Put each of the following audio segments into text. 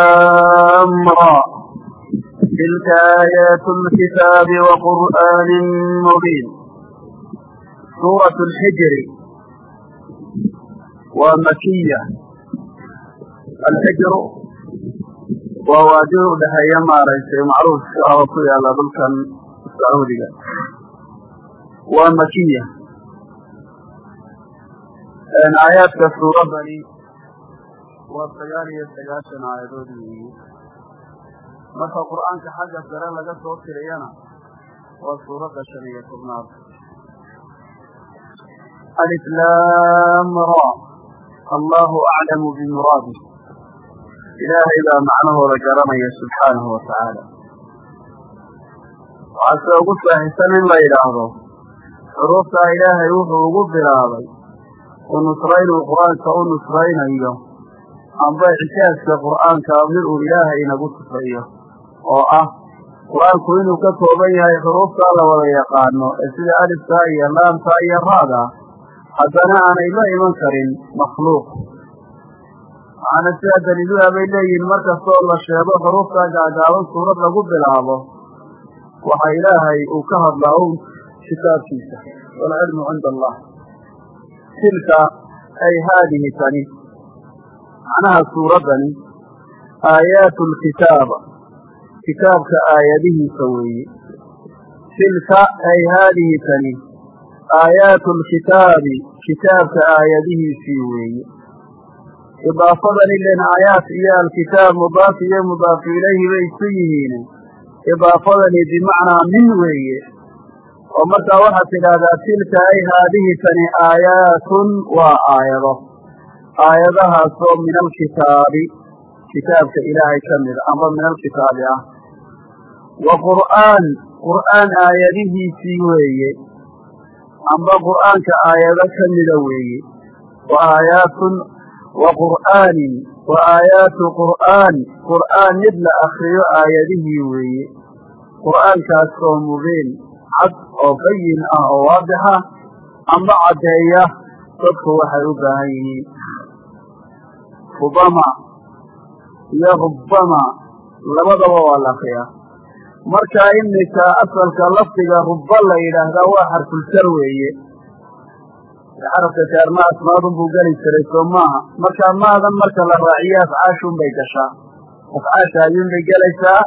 aliflaamra tilka aayaat lkitaabi waqur'aani mubiin suurat lxijri waa makiya alxijru waa waadi u dhexeeya maaragtay macruufka oo ku yaalla dhulkan sacuudiga waa makiya aayaadka suuradani waa sagaal iyo sagaashan aayadood weeye marka qur'aanka xagga sare laga soo tiriyana waa suuradda shan iyo tobnaad. Aliflaam ra. Allahu aclamu bimuraadi ilaahay baa macnahooda garanaya subxaanahu watacaala waxaa se ugu saaxisan in la yidhaahdo xuruuftaa ilaahay wuxuu ugu bilaabay u nusraynuu qur'aanka u nusraynayo amba icjaaska qur'aanka mid uu ilaahay inagu tusayo oo ah qur'aanku inuu ka kooban yahay xuruuftaa la wada yaqaano ee sida aliftaa iyo laamtaa iyo raada haddana aanay la iman karin makhluuq. Waxaana sidaa daliiluha bay leeyihiin markastoo la sheego xuruuftaa gaagaaban suurad lagu bilaabo waxa ilaahay uu ka hadlaa un kitaabkiisa waalcilmu cinda allah. Tilka ay haadihi tani macnaha suuraddani aayaatu lkitaaba kitaabka aayadihiisa weeye. Tilka ay haadihi tani aayaatu lkitaabi kitaabka aayadihiisii weeye. Idaafadan ilen aayaat iyo alkitaab mudaaf iyo mudaafu ilayhi bay isu yihiin. Idaafadani bimacnaa min weeye. Oo markaa waxaad tidhaahdaa tilka ay haadihi tani aayaatun waa aayado aayadahaasoo min alkitaabi kitaabka ilaahay ka mida amba min alkitaabi ah. Wa qur'aan qur'aan aayadihiisii weeye amba qur'aanka aayado ka mida weeye. Wa aayaatun wa qur'aanin wa aayaatu qur'aan qur'aan mid la akriyo aayadihii weeye. Qur'aankaas oo mubiin cad oo bayin ah oo waadixa amba caddeeya dadku waxay u baahan yihiin rubama iyo rubbama labadaba waa la akriyaa marka iminka asalka lafdiga rubba la yidhaahdaa waa xarfuljar weeye. Xarafka asmaadun buu geli jiray soo maaha. Marka maadan marka la raaciyo afcaashun bay gashaa. Afcaasha ayuun bay gelaysaa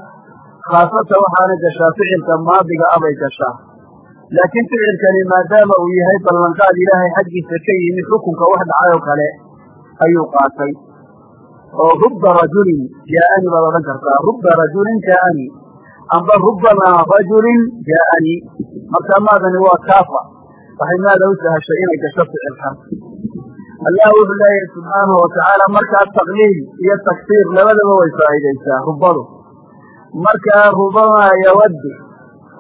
khaasatan waxaana gashaa ficilka maadiga a bay gashaa. Laakiin ficilkani maadaama uu yahay ballanqaad ilaahay xaggiisa ka yimid xukunka wax dhacay oo kale ayuu qaatay oo rubba rajulin jaaani baad odhan kartaa. Rubba rajulin jaaani amba rubbamaa rajulin jaaani marka maadani waa kaafa. Waxay maada u sahashay inay gasho ficilkan allah wuxuu leeyahay subxaanahu watacaala markaa taqliil iyo takfiir labadaba way faa'iidaysaa rubbadu. Markaa rubamaa yawaddu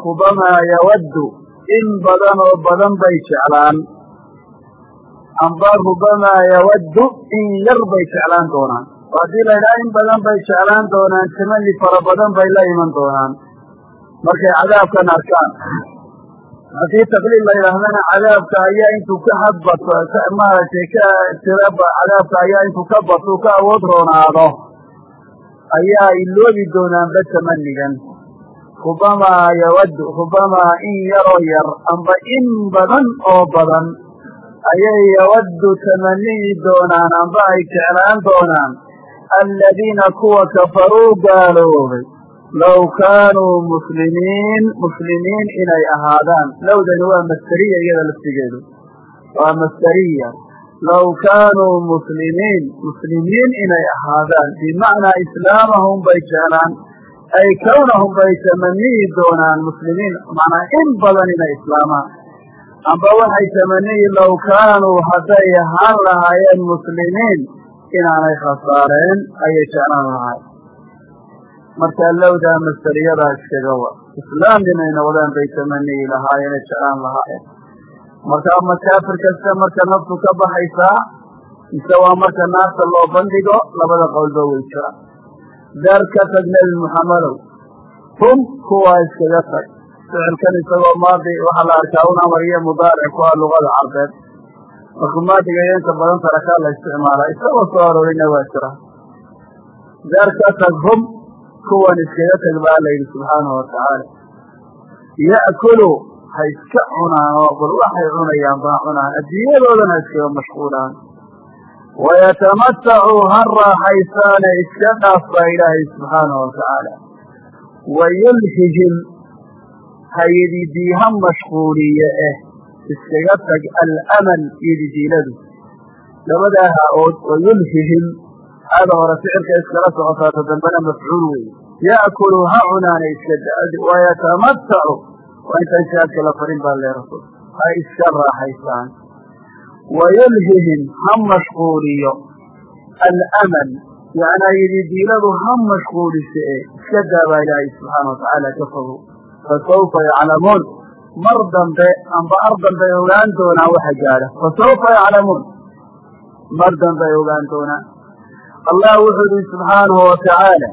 rubamaa yawaddu in badan oo badan bay jeclaan. Amba rubamaa yawaddu in yar bay jeclaan doonaan. oo haddii la ydhaha in badan bay jeclaan doonaan tamani fara badan bay la iman doonaan. Markay cadaabkan arkaan. Haddii taqliil la yidhaahdana cadaabka ayaa intuu ka hadbato maaragtay ka tiraba cadaabka ayaa intuu ka bato ka awood roonaado ayaa iloobi doonaanba tamanigan rubamaa yawaddu rubamaa in yaroo yar amba in badan oo badan ayay yawaddu tamaniyi doonaan amba ay jeclaan doonaan aladiina kuwa kafaruu gaaloobay low kaanuu muslimiin muslimiin inay ahaadaan lowdani waa masderiya iyada laftigeedu waa masderiya low kaanuu muslimiin muslimiin inay ahaadaan bimacnaa islaamahum bay jeclaan ay kownahum bay tamaniyi doonaan muslimiin macnaa in badan inay islaamaan amba waxay tamaniyi low kaanuu hadday ahaan lahaayeen muslimiin inaanay khasaareen ayay jeclaan lahaay marka lowdaa masderiyadaa iskaga wa. Islaam inay noqdaan bay tamaniyi lahaayeen ay jeclaan lahaayeen. Markaa makaafir kasta marka naftu ka baxaysaa mise waa marka naarta loo bandhigo labada qowlba way jiraan daar ka tag nebi muxamadow hum kuwaa iskaga tag. Ficilkan isagoo maadi waxaa la arkaa un amar iyo ku ah luqada carbeed markuu maadiga iyo inta badan tarakaa la isticmaalaa isagoo soo arorina waa jira daarka taghum kuwan iskaga tag ba alla yidhi subxaanahu watacaala ya'kulu ha iska cunaan oo bal waxay cunayaan baa cunaan adduunyadoodana iskaga mashquulaan wayatamatacuu ha raaxaysaane iska dhaaf baa ilaahay subxaanahu watacaala wayulhihim hayididii ha mashquuliye eh iskaga tag alamal yididiiladu labadaa ha-ood wayulhihim hada hore ficilka iskala socotaata dambena mafcuul wey ya'kulu ha cunaana iska wayatamatacuu waa intaan la farin baa lee rasul ha iska raaxaysaan wayulhihim ha mashquuliyo alamal. Yacnaa yididiiladu ha e iska daabaa ilaahay subxaana watacaala ka fogo fasawfa yaclamuun mar dambe amba ar dambe ay ogaan doonaan waxa gaadha. Fasawfa yaclamuun mar dambe ay ogaan doonaan allah wuxuu yihi subxaanahu watacaala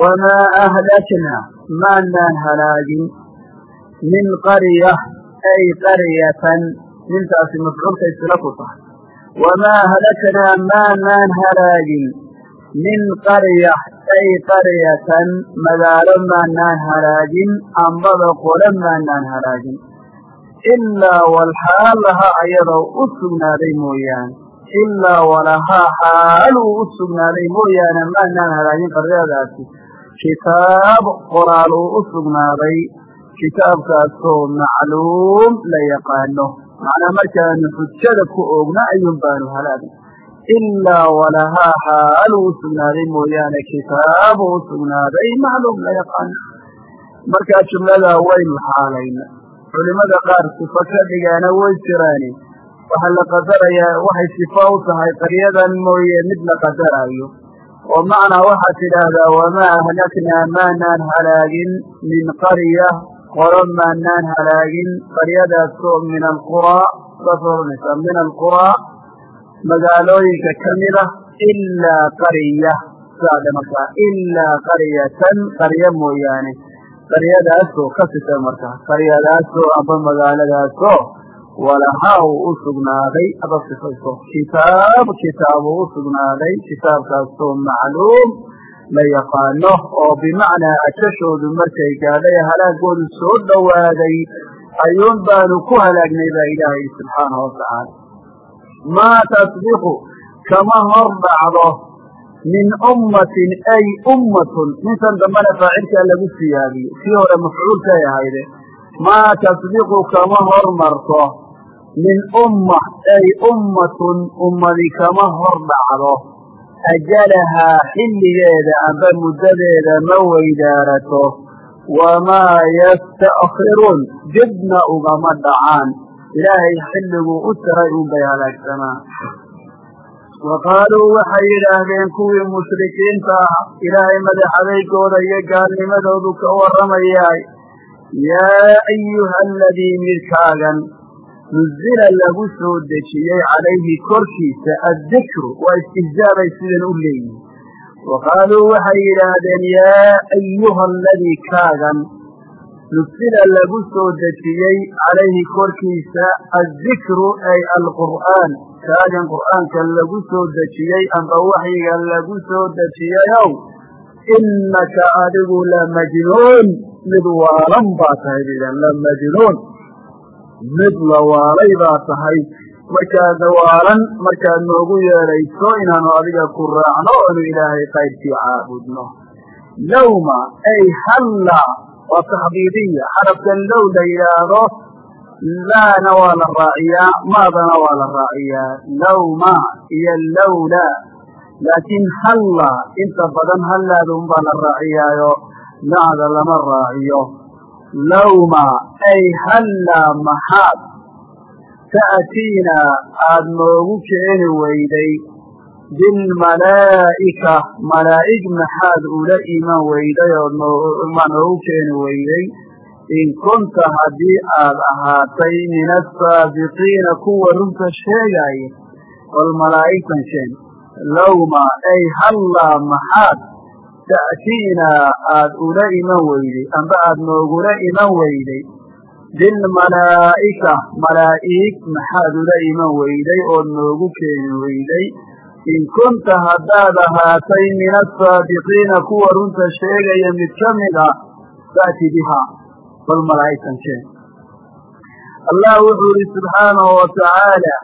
wamaa ahlaknaa maanaan halaagin min qarya ay qaryatan. Mintaasi mafcuulka isla ku tahay. Wamaa ahlaknaa maanaan halaagin min qarya ay qaryatan magaalo maanaan halaagin ambada qole maanaan halaagin ilaa walxaal lahaa ayadoo u sugnaaday mooyaane ilaa walahaa xaal uu u sugnaaday mooyaane maanaan halaagin qaryadaasi kitaab qoraal uu u sugnaaday kitaabkaasoo macluum la yaqaano macnaa markaanu xujada ku oogna ayuun baanu halaagin ilaa walahaa xaal uu u sugnaaday mooyaane kitaabu u sugnaaday macluum la yaqaano markaa jumladaa waynu xaalayna culimada qaar sifo ka dhigaana way jiraani waxaa la qadarayaa waxay sifo u tahay qaryadan mooye mid la qadaraayo oo macnaa waxaad tidhaahdaa wamaa ahlaknaa maanaan halaagin min qarya qolo maanaan halaagin qaryadaasoo min alquraa saas ohanaysaa min alquraa magaalooyinka ka mid ah ilaa qarya saadhe markaa ilaa qaryatan qarya mooyaane. Qaryadaasoo ka sita markaa qaryadaasoo amba magaaladaasoo walahaa uu u sugnaaday aba sifayso kitaab kitaab uu u sugnaaday kitaabkaasoo macluum la yaqaano oo bimacnaa ajashoodu markay gaadhay halaagoodu soo dhowaaday ayuun baanu ku halaagnay baa ilaahay subxaanahu watacaala maa tasbiqu kama hor dhacdo min ummatin ay ummatun mintan dambena faacilkaa lagu siyaabiye kii hore mafcuulkay ahayde maa tasbiqu kama hormarto min umma ay ummatun ummadi kama hor dhacdo ajalahaa xilligeeda amba muddadeeda ma weydaarato wamaa yasta'khiruun dibna ugama dhacaan ilaahay xilliguu u tiray unbay halaagsamaan wa qaaluu waxay yidhaahdeen kuwii mushrikiinta ah ilaahay madaxadaygooda iyo gaalnimadoodu ka warramayaay yaa ayuha aladii midkaagan nuzila lagu soo dejiyey calayhi korkiisa addikru waa istihzaabay sidan u leeyihiin wa qaaluu waxay yidhaahdeen yaa ayuha aladii kaagan nuzila lagu soo dejiyey calayhi korkiisa addikru ay alqur'aan. Kaagan qur'aanka lagu soo dejiyey amba waxyiga lagu soo dejiyeyow innaka adigu lamajnuun mid waalan baa tahay bidan lamajnuun mid la waalay baa tahay. Markaad waalan markaad noogu yeedhayso inaanu adiga ku raacno oonu ilaahay qaybkii caabudno. Lowma ay halla waa taxdiidiya xarafkan low la yidhaahdo laana waa la raaciyaa maadana waa la raaciyaa. Lowma iyo lowla laakiin halla inta badan hallaada unbaa la raaciyaayo lacda lama raaciyo. Lowma ay hallaa maxaad. Ta'tiinaa aada noogu keeni weyday bilmalaa'ika malaa'ig maxaad ula iman weyday oo noogu keeni weyday in kunta haddii aad ahaatay min asaabiqiina kuwa runta sheegaaya bal malaa'igtan lowma ay hallaa maxaad ta'tiinaa aad ula iman weyday amba aad noogula iman weyday bilmalaa'ika malaa'ig maxaad ula iman weyday ood noogu keeni weyday in kunta haddaad ahaatay min asaadiqiina kuwa runta sheegaya mid ka mid a fa'ti bihaa bal malaa'igtan keen allah wuxuu ihi subxaanahu watacaala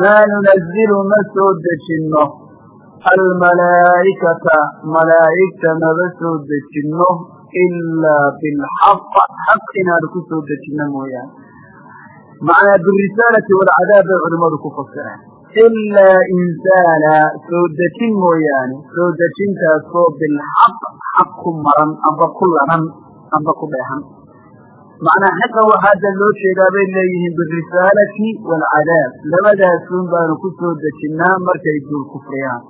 maa nunazilu ma soo dejinno almalaa'ikata malaa'igta maba soo dejinno ilaa bilxaq xaq inaanu ku soo dejinno mooyaane macnaa birisaalati walcadaab bay culimmadu ku fasireen ilaa insaala soo dejin mooyaane soo dejintaasoo bilxaq xaq ku maran amba ku lanan amba ku dheehan macnaa xaqa waxaa hadda loo jeedaa bay leeyihiin birisaalati waalcadaab labadaasun baanu ku soo dejinnaa markay duul kufriyaan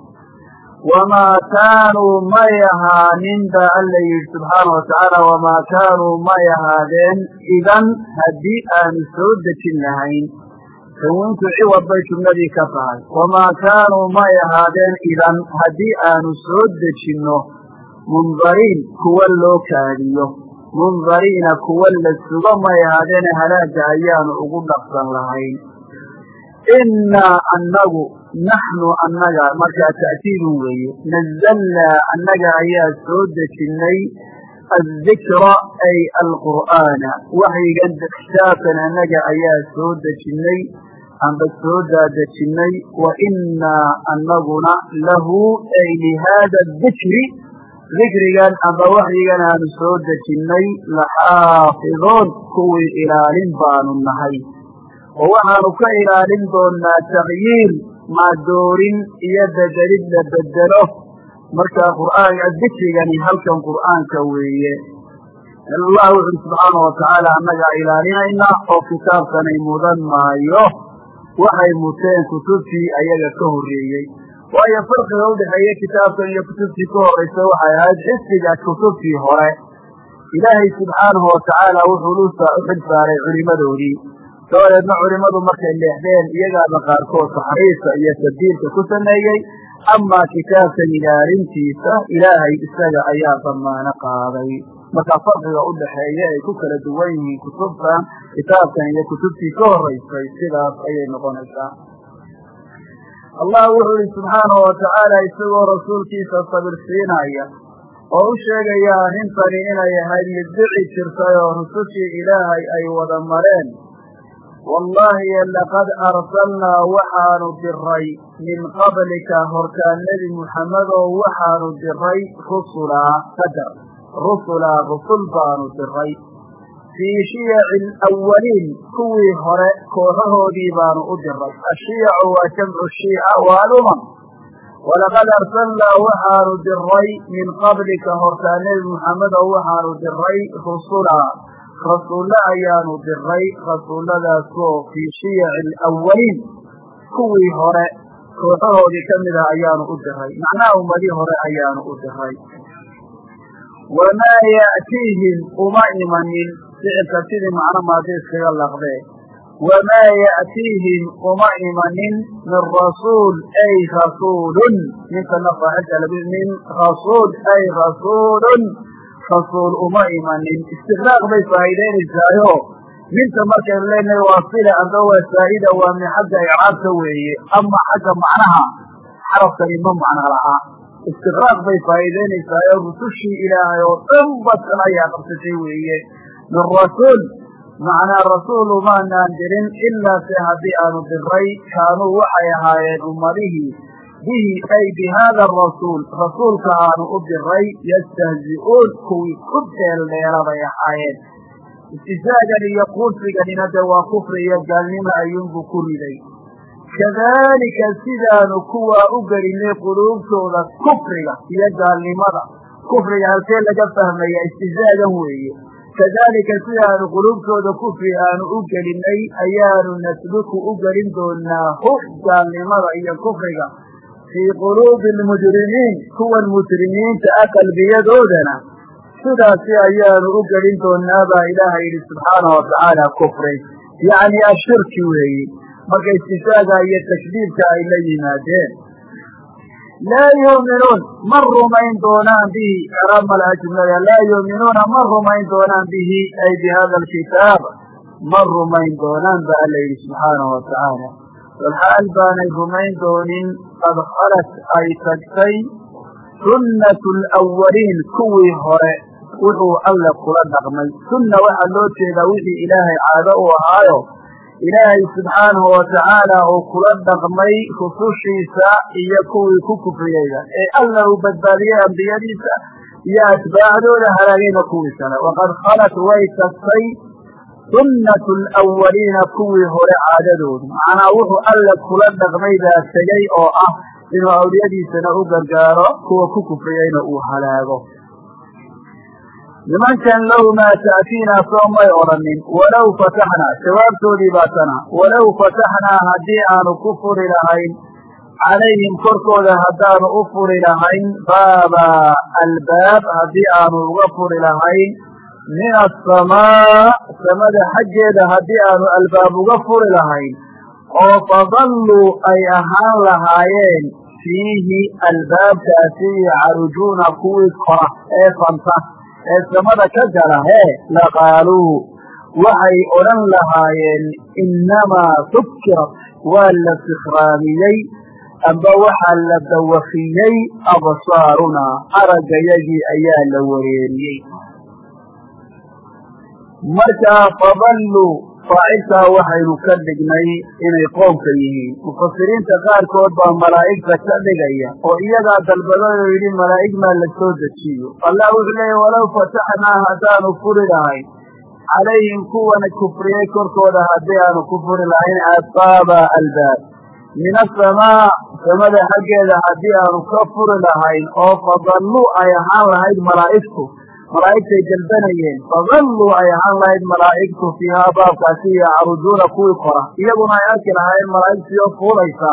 wamaa kaanuu may ahaanin baa alla yidhi subxaana watacaala wamaa kaanuu may ahaadeen idan haddii aanu soo dejin lahayn tanwiintu ciwad bay jumladii ka tahay wamaa kaanuu may ahaadeen idan haddii aanu soo dejinno mundariin kuwa loo kaadiyo mundariina kuwa la sugo may ahaadeene halaaga ayaanu ugu dhaqsan lahayn innaa annagu naxnu annaga markaa ta'kiidun weeye nazalnaa annaga ayaa soo dejinnay addikra ay alqur'aana waxyigan kitaabkan annaga ayaa soo dejinnay amba soo daadejinnay wa innaa annaguna lahu ay lihaada dikri dikrigan amba waxyigan aanu soo dejinnay laxaafidoon kuwii ilaalin baanu nahay. Oo waxaanu ka ilaalin doonnaa takyiir maadoorin iyo bedelid la bedelo. Markaa qur'aanka dikrigani halkan qur'aanka weeye. Allah wuxuuri subxaana watacaala annagaa ilaalinayna oo kitaabkanay mudan maayo waxay muteen kutubtii ayaga ka horreeyey. Waayo farqiga udhexeeya kitaabkan iyo kutubtii ka horraysa waxay ahayd xifdiga kutubtii hore. Ilaahay subxaanahu watacaala wuxuu u xil saaray culimadoodii. Dabadeedna culimmadu markay leexdeen iyagaaba qaarkood taxriifka iyo tabdiilka ku sameeyey. Amaa kitaabkan ilaalintiisa ilaahay isaga ayaa damaano qaaday marka farqiga u dhaxeeya ay ku kala duwan yihiin kutubtan kitaabkan iyo kutubtii ka horaysay sidaas ayay noqonaysaa. Allah wuxuu ihi subxaanahu watacaala isagoo rasuulkiisa sabirsiinaya oo u sheegaya arrintani inay ahayd mid dhici jirtay oo rusushii ilaahay ay wada mareen. Wallaahi laqad arsalnaa waxaanu diray min qablika hortaa nebi muxammedow waxaanu diray rusulaa qadar rusulaa rusul baanu diray. Fii shiyaci alawaliin kuwii hore kooxahoodii baanu u diray. Ashiyacu waa jamcu shiica waa alumam walaqad arsalnaa waxaanu diray min qablika hortaa nebi muxammedow waxaanu diray rusulaa rasuulle ayaanu diray rasuulladaasoo fii shiyaci alawaliin kuwii hore kooxahoodii ka mid ah ayaanu u diray. Macnaha ummadii hore ayaanu u diray wamaa ya'tiihim uma imanin ficilka sidii macno maadi iskaga laqdee wamaa ya'tiihim uma imanin min rasuul ay rasuulun ninkana faacilka min rasuul ay rasuulun rasuul uma imanin istiqraaq bay faa'iidaynaysaayo minta markaynu leenahay waa sila amba waa saa'ida waa min xagga icraabka weeye ama xagga macnaha xarafkani ma macno laha istiqraaq bay faa'iidaynaysaayoo rusushii ilaahay oo dhan badkan ayaa qabsatay weeye. Min rasuul macnaa rasuul umaanaan dirin ilaa se haddii aanu diray kaanuu waxay ahaayeen ummadihii bihi ay bi haada arasuul rasuulka aanu u diray yastahzi'uun kuwii ku dheeldheela bay ahaayeen. Istihzaagan iyo quursiganina dee waa kufri iyo gaalnimo ayuunbuu ku riday kadaalika sidaanu kuwaa u gelinay quluubtooda kufriga iyo gaalnimada. Kufriga halkee laga fahmaya istihzaagan weeye. Kadaalika sidaanu quluubtooda kufri aanu u gelinay ayaanu nasluku u gelin doonaa hu gaalnimada iyo kufriga. Fii quluubi almujrimiin kuwan mujrimiinta ah qalbiyadoodana sidaasi ayaanu u gelin doonaa baa ilaahay yidhi subxaanahu watacaala kufri. Yacni ashirki weeye marka istisaaga iyo takdiibka ay la yimaadeen. Laa yuuminuun ma rumayn doonaan bihi icraab malaha jumlada laa yuuminuuna ma rumayn doonaan bihi ay bi hada alkitaab ma rumayn doonaan ba alla yidhi subxaanahu watacaala walxaal baanay rumayn doonin qad khalat ay tagtay sunnatu alawaliin kuwii hore wuxuu alle kula dhaqmay. Sunna waxaa loo jeedaa wixii ilaahay caado u ahaayo ilaahay subxaanahu watacaala uu kula dhaqmay rusushiisa iyo kuwii ku kufriyeyda ee alla uu badbaadiyey ambiyadiisa iyo atbaacdooda halaagayna kuwii kale. Waqad khalat way tagtay sunnatu alawaliina kuwii hore caadadoodu. Macnaa wuxuu alle kula dhaqmay baa tegey oo ah inuu awliyadiisana u gargaaro kuwa ku kufriyeyna uu halaago nimankan low maa ta'tiinaa soo may odhanin walow fataxnaa jawaabtoodii baa tana walow fataxnaa haddii aanu ku furi lahayn calayhim korkooda haddaanu u furi lahayn baaba albaab haddii aanu uga furi lahayn min asamaa samada xaggeeda haddii aanu albaab uga furi lahayn oo fadalluu ay ahaan lahaayeen fiihi albaabkaasi yacarujuuna kuwii kora ee fanta ee samada ka gala hee laqaaluu waxay odhan lahaayeen innamaa sukirat waa la sikhraamiyey amba waxaa la dawafiyey absaarunaa araggayagii ayaa la wareeriyey. Markaa fadalluu faacilkaa waxaynu ka dhignay inay qoomka yihiin. Mufasiriinta qaarkood baa malaa'igta ka dhigaya oo iyagaa dalbadayoo yidhi malaa'ig maa la soo dejiyo. Allah wuxuu leeya walow fataxnaa haddaanu furi lahayn. Calayhim kuwan kufriyey korkooda haddii aanu ku furi lahayn asaaba albaab. Min asamaa samada xaggeeda haddii aanu ka furi lahayn oo fadalluu ay ahaan lahayd malaa'igtu malaa'igtay dalbanayeen fadalluu ay ahaan lahayd malaa'igtu fiihaa baabkaasi yacrujuuna kuwii kora iyaguna ay arki lahaayeen malaa'igtiioo fuulaysa.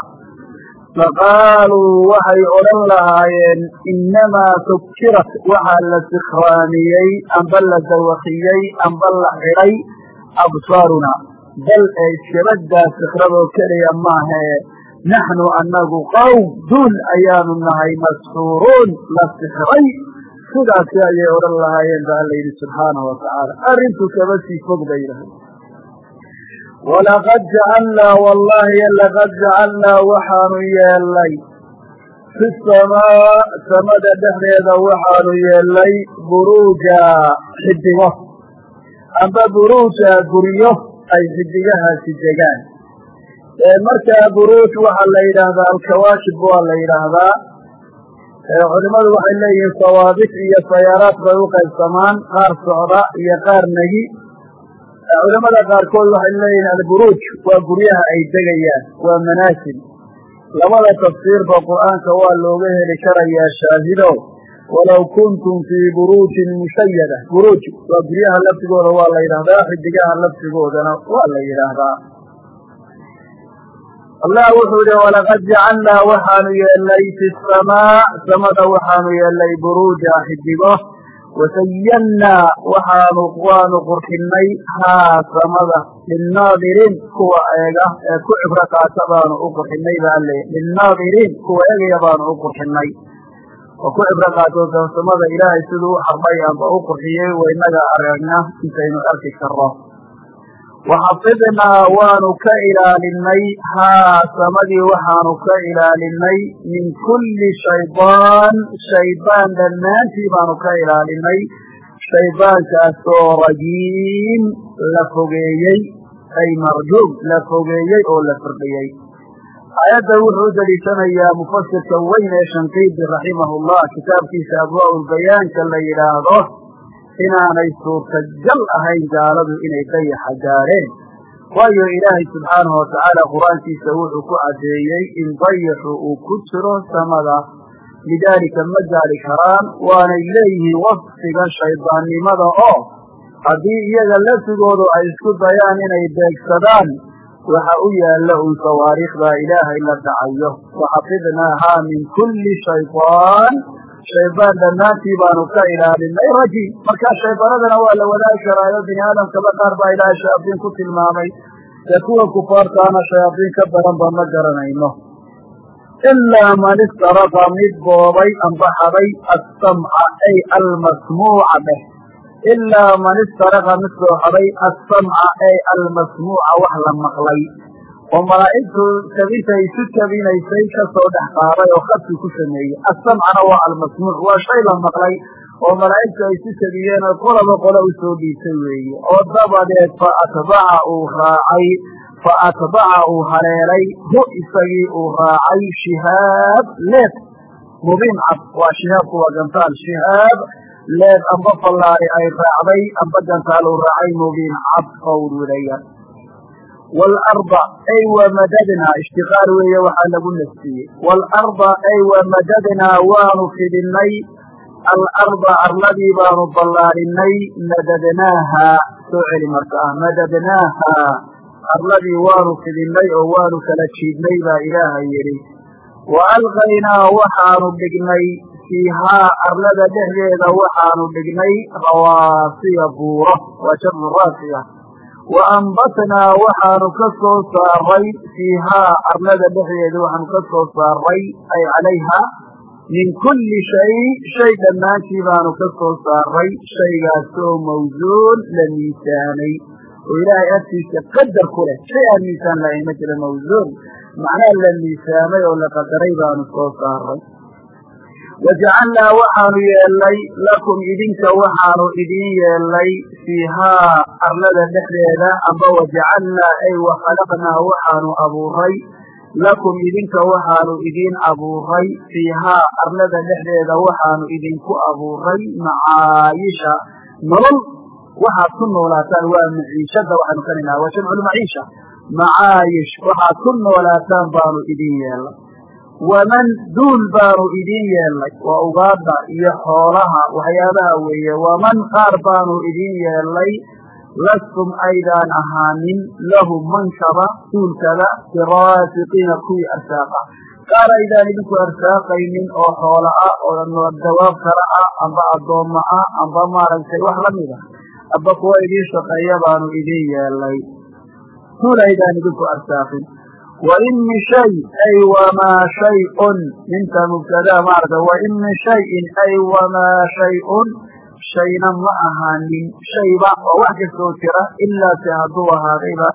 Faqaaluu waxay odhan lahaayeen innamaa sukirat waxaa la sikhraamiyey amba la dawakiyey amba la xidhay absaaruna. Bal ee iskabaddaa sikradoo keliya maahee naxnu annagu qowm duul ayaanu nahay masxuuruun la sikray sidaasi ayay odhan lahaayeen ba alla yidhi subxaanahu watacaala arrinku kaba sii fog ba yidhahay walaqad jacalnaa wallahi laqad jacalnaa waxaanu yeelnay fi samaa samada dhexdeeda waxaanu yeelnay buruuja xidigo amba buruuja guryo ay xidigahaasi degaan. Markaa buruuj waxaa la yidhaahdaa alkawaashib waa la yidhaahdaa culimadu waxay leeyihiin sawaabix iyo sayaaraad bay u qaybsamaan qaar socda iyo qaar negi. Culamada qaarkood waxay leeyihiin alburuuj waa guryaha ay degayaan waa manaasil labada tafsiirba qur'aanka waa looga heli karayaa shaahido walow kuntum fii buruujin mushayada buruuj waa guryaha laftigooda waa la yidhahdaa xidigaha laftigoodana waa la yidhaahdaa allah wuxuu yihi walaqad jacalnaa waxaanu yeelnay fi samaa samada waxaanu yeelnay buruuja xidigo wasayannaa waxaanu waanu qurxinay haa samada linnaadiriin kuwa eega ee ku cibro qaata baanu u qurxinay ba alle linnaadiriin kuwa eegaya baanu u qurxinay oo ku cibro qaato samada ilaahay siduu u xarmay amba u qurxiyey waynaga aragna intaynu arki karno waxafidnaa waanu ka ilaalinay haa samadii waxaanu ka ilaalinay min kulli shaydaan shaydaan dhammaantii baanu ka ilaalinay shaydaankaasoo rajiim la fogeeyey ay marjuum la fogeeyey oo la firdhiyey aayadda wuxuu u daliishanayaa mufasirka weyn ee shanqiidi raximahullah kitaabkiisa abwaa-ulbayaanka la yidhaahdo inaanay suurtagal ahayn gaaladu inay dayaxa gaadheen waayo ilaahay subxaanahu watacaala qur'aankiisa wuxuu ku caddeeyey in dayaxu uu ku jiro samada. Lidaalika ma gaadhi karaan waanay leeyihiin wasfiga shaydaannimada oo haddii iyaga laftigoodu ay isku dayaan inay beegsadaan waxa u yaalla un sawaariikhdaa ilaahay la dhacayo. Waxafidnaahaa min kulli shaydaan shaydaan dhammaantii baanu ka ilaalinay rajiim markaa shaydaanadana waa la wadaagi karaayo bini aadamkaba qaar baa ilaahay shayaadiin ku tilmaamay. Dee kuwa kufaartaana shayaadiin ka daran ba ma garanayno. Ilaa man istaraqa mid boobay amba xaday assamca ay almasmuuca dheh ilaa man istaraqa mid soo xaday assamca ay almasmuuca wax la maqlay oo malaa'igtu tabinta isu tabinaysay ka soo dhex qaaday oo khadki ku sameeyey. Assamcana waa almasmuuc waa shay la maqlay oo malaa'igtu ay isu tabiyeen oo qolaba qole u soo dhiibtay weeye oo dabadeed fa atbaca uu raacay fa atbaca uu haleelay hu isagii uu raacay shihaab leed. Mubiin cad waa shihaabku waa gantaal shihaab leed amba fallaari ay raacday amba gantaal uu raacay mubiin cad qowr welayaan waalarda ay wamadadnaa ishtiqaal weeye waxaa lagu nafsiyey waalarda ay wamadadnaa waanu fidinay alarda arladii baanu ballaadhinay madadnaaha soo celi marka ah madadnaaha arladii waanu fidinay oo waanu kala jiidnay baa ilaahay yidhi wa alqaynaa waxaanu dhignay fiihaa arlada dhexdeeda waxaanu dhignay rawaasiya buuro waa jamcu raasiya wa ambatnaa waxaanu ka soo saaray fiihaa arlada dhexdeeda waxaanu ka soo saaray ay calayha min kulli shay shay dhammaantii baanu ka soo saaray shaygaasoo mawsuun la miisaanay oo ilaahay agtiisa qadar ku leh shay aan miisaan lahayn ma jira mawsuun macnaha la miisaamay oo la qadaray baanu soo saaray wajacalnaa waxaanu yeelnay lakum idinka waxaanu idin yeelnay fiihaa arlada dhexdeeda amba wajacalnaa ay wakhalaqnaa waxaanu abuuray lakum idinka waxaanu idiin abuuray fiihaa arlada dhexdeeda waxaanu idinku abuuray macaayisha nolol waxaad ku noolaataan waa maciishada waxaanu kanaynaha waa jamcu lmaciisha macaayish waxaad ku noolaataan baanu idin yeelnay waman duul baanu idin yeelnay waa ugaadha iyo xoolaha waxyaabaha weeye waman qaar baanu idin yeelnay lastum aydaan ahaanin lahu mankaba duulkada biraasiqiina kuwii arsaaqa. Qaar aydaan idinku arsaaqaynin oo xoola ah oo dawaab kala ah amba addoomma ah amba maaragtay wax la mid a amba kuwa idiin shaqeeya baanu idin yeelnay. Duul aydaan idinku arsaaqin wain min shay ay wamaa shayun minta mubtadaa maarata wain min shayin ay wamaa shayun shayna ma ahaanin shayba oo wax kastoo jira ilaa se hadduu ahaadayba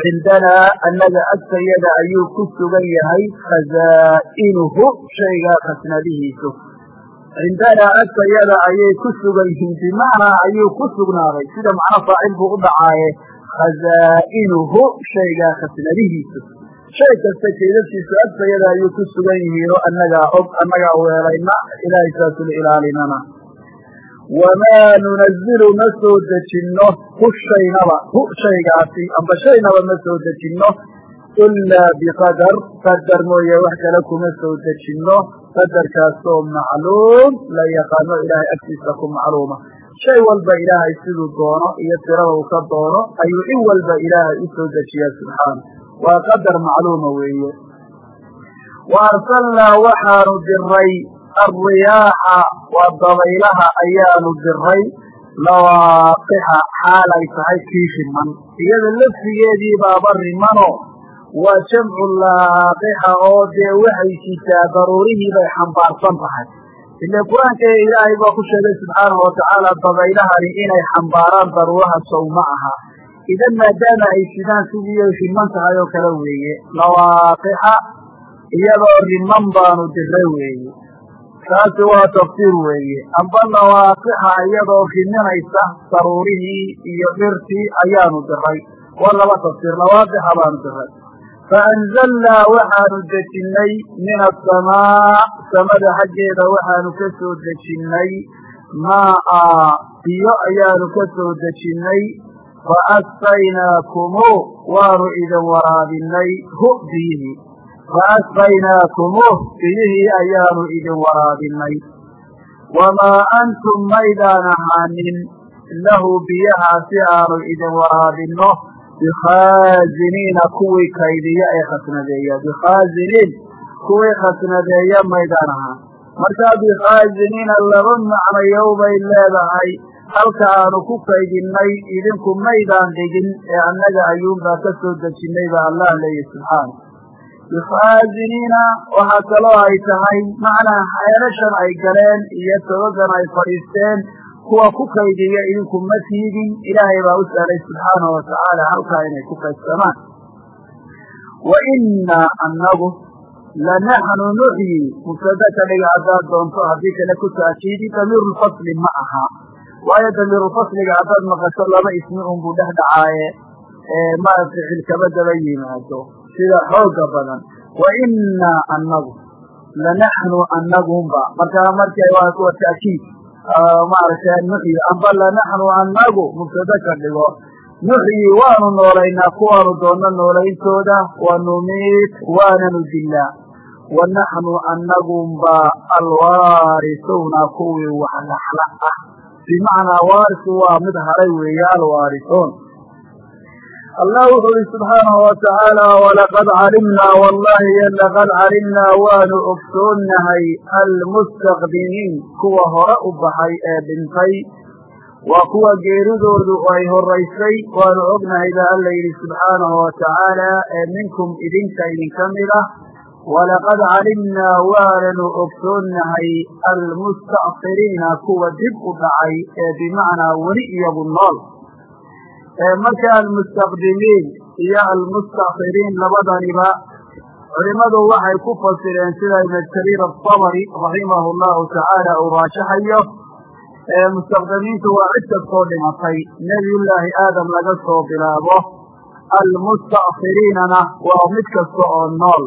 cindanaa annaga agtayada ayuu ku sugan yahay khazaa'inuhu shaygaa khasnadihiisu cindanaa agtayada ayay ku sugan yihiin bimacnaa ayuu ku sugnaaday sida macno faacil buu u dhacaaye khazaa'inuhu shaygaa khasnadihiisu shay kasta keedadkiisu agtayada ayuu ku sugan yihiin oo annagaa og annagaa weelayna ilaahay saasula ilaalinana. Wamaa nunazilu ma soo dejinno hu shaynaba hu shaygaasi amba shaynaba ma soo dejinno ilaa biqadar. Qadar mooye wax kale kuma soo dejinno. Qadarkaasoo macluum la yaqaano ilaahay agtiisa ku macluuma. Shay walba ilaahay siduu doono iyo tirada uu ka doono ayuu in walba ilaahay u soo dejiyaa subxaana waa qadar macluuma weeye. Wa arsalnaa waxaanu diray alriyaaxa waa dabaylaha ayaanu diray lawaaqixa xaal ay tahay kii riman iyada laftigeedii baaba rimano waa jamcu laaqixa oo dee waxay sitaa daruurihii bay xambaarsan tahay. Ile qur'aanka ilaahay baa ku sheegay subxaanahu watacaala dabaylahani inay xambaaraan daruuraha sow ma aha idan maadaama ay sidaan sidii ay riman tahay oo kale weeye lawaaqixa iyadoo riman baanu diray weeye taasi waa tafsiir weeye amba lawaaqixa iyadoo riminaysa daruurihii iyo dhirtii ayaanu diray waa laba tafsiir lawaaqixa baanu diray faanzalnaa waxaanu dejinnay min asamaa samada xaggeeda waxaanu ka soo dejinnay maa biyo ayaanu ka soo dejinnay faasqaynaakumu waanu idin waraabinay hu biyihii faasqaynaakumu biyihii ayaanu idin waraabinay wamaa antum maydaan ahaanin lahu biyahaasi aanu idin waraabinno bikhaaziniina kuwii kaydiya ee khasnadeeya bikhaaziniin kuwii khasnadeeya maydaan ahaan markaa bikhaaziniina laba macnayow bay leedahay halka aanu ku kaydinnay idinku maydaan dhigin ee annaga ayuunbaa ka soo dejinnay baa allah leeyahy subxaana bikhaaziniina waxaa kaloo ay tahay macnaa xeelashan ay galeen iyo tobagan ay fadhiisteen kuwa ku kaydiya idinku ma tiidin ilaahay baa u sahlay subxaanahu watacaala halkaa inay ku kaydsamaan. Wa innaa annagu lanaxnu nuxyi mubtada ka dhiga haddaad doonto haddii kale ku taakiidi damiirulfasli ma aha waayo damiirulfasliga haddaad maqasho laba ismi unbuu dhex dhacaaye ma ficil kaba daba yimaado. Sida xooga badan wa innaa annagu lanaxnu annagunba. Markaa markay waa kuwa taakiid maaragtay nuxyi amba lanaxnu annagu mubtada ka dhigo. Nuxyi waanu noolaynaa kuwaanu doonno noolayntooda wa numiit waananu dilaa wa naxnu annagunba alwaarisuuna kuwii wax dhaxla ah bimacnaa waarisu waa mid haray weeye alwaarisuun allah wuxuu ihi subxaanahu watacaala walaqad calimnaa wallahi laqad calimnaa waanu ogsoonnahay almustaqdimiin kuwa hore u baxay ee dhintay waa kuwa geeridoodu ay horaysay waanu ognahay baa alla yidhi subxaanahu watacaala ee minkum idinka idinka mid ah walaqad calimnaa waananu ogsoonnahay almusta'khiriina kuwa dib u dhacay ee bimacnaa weli iyagu nool marka almustaqdimiin iyo almusta'khiriin labadaniba culimadu waxay ku fasireen sida ibn jariir atabari raximahu llahu tacaala uu raashaxayo mustaqdimiintu waa cid kastoo dhimatay nebiyullaahi aadam laga soo bilaabo almusta'khiriinana waa mid kasta oo nool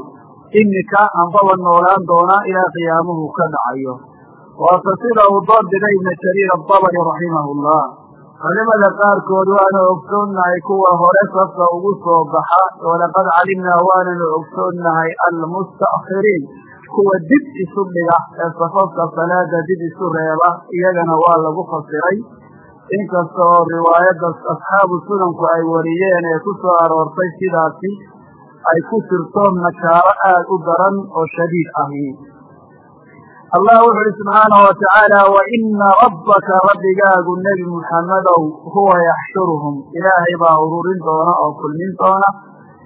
imika anbaba noolaan doonaa ilaa qiyaamuhu ka dhacayo. Waase sida uu doordigay ibn jariir atabari raximahu llah culimada qaarkood waanu ogsoonnahay kuwa hore safka ugu soo baxa walaqad calimnaa waananu ogsoonnahay almusta'khiriin kuwa dib isu dhiga ee safafka salaada dib isu reeba iyagana waa lagu fasiray. Inkasta oo riwaayadda asxaabu sunanku ay wariyeen ee ku soo aroortay sidaasi ay ku sirto nakaaro aad u daran oo shadiid ahi. Allah wuxu uhi subxaanahu watacaala wa ina rabbaka rabbigaagu nebi muxammedow huwa yaxshuruhum. Ilaahay baa ururin doona oo kulmin doona.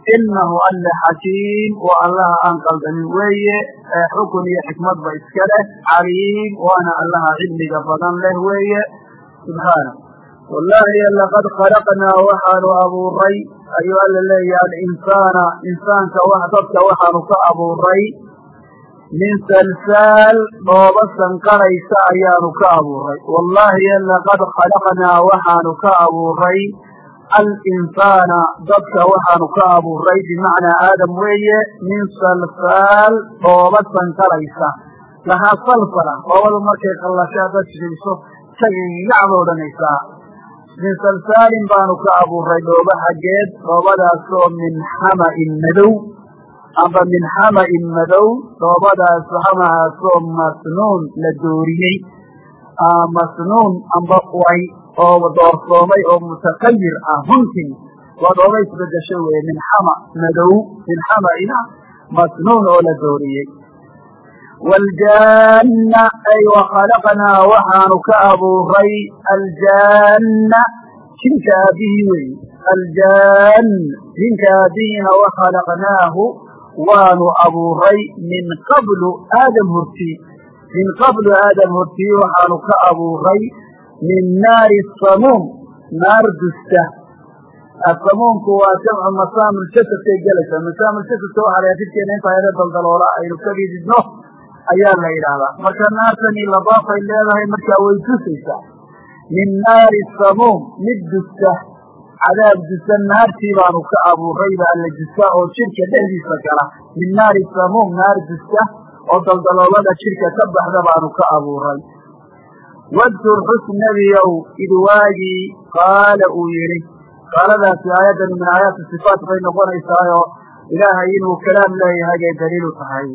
Inahu alle xakiim waa allaha aan qaldamin weeye ee xukun iyo xikmadba iska leh caliim waana allaha cilmiga badan leh weeye. Subxaana wallaahi laqad khalaqnaa waxaanu abuuray ayuu alla leeyahay alinsaana insaanka dadka waxaanu ka abuuray min salsaal dhooba sanqaraysa ayaanu ka abuuray wallaahi laqad khalaqnaa waxaanu ka abuuray alinsaana dadka waxaanu ka abuuray bimacnaa aadam weeye min salsaal dhooba sanqaraysa lahaa salsala dhoobadu markay qallasho haddaad shiriso tagayacba odhanaysaa min salsaalin baanu ka abuuray dhooba xaggeed dhoobadaasoo min xama'in madow amba min xama'in madow dhoobadaas hamahaasoo masnuun la dooriyey. Masnuun amba uray oo doorsoomay oo mutakayir ah hunkin waa dhooba isbedesho weye min xama madow min xama'ina masnuun oo la dooriyey wljanna ay wakhalaqnaa waxaanu ka abuuray aljanna jinka aabihii weyi aljan jinka aabihiina wakhalaqnaahu waanu abuuray min qablu aadam hortii min qablu aadam hortii waxaanu ka abuuray min naari samuum naar dusta asamuumku waa jamcu masaamuljasadkay gelaysaa masaamuljasadka waxaa la jidkeena intaa yaro daldaloola aynu ka dhididno ayaa la yidhaahdaa. Marka naartani labaafay leedahay markaa way dusaysaa min naari samuum mid dusta cadaab dusa naartii baanu ka abuuray baa la dusta oo jidhka dhexdiisa gala. Min naari samuum naar dusta oo daldaloolada jidhka ka baxda baanu ka abuuray. Wadkur xus nebiyow id waagii qaala uu yidhi. Qaaladaasi aayaddani min aayaati sifaat bay noqonaysaayo ilaahay inuu kalaam leeyahay bay daliilu tahay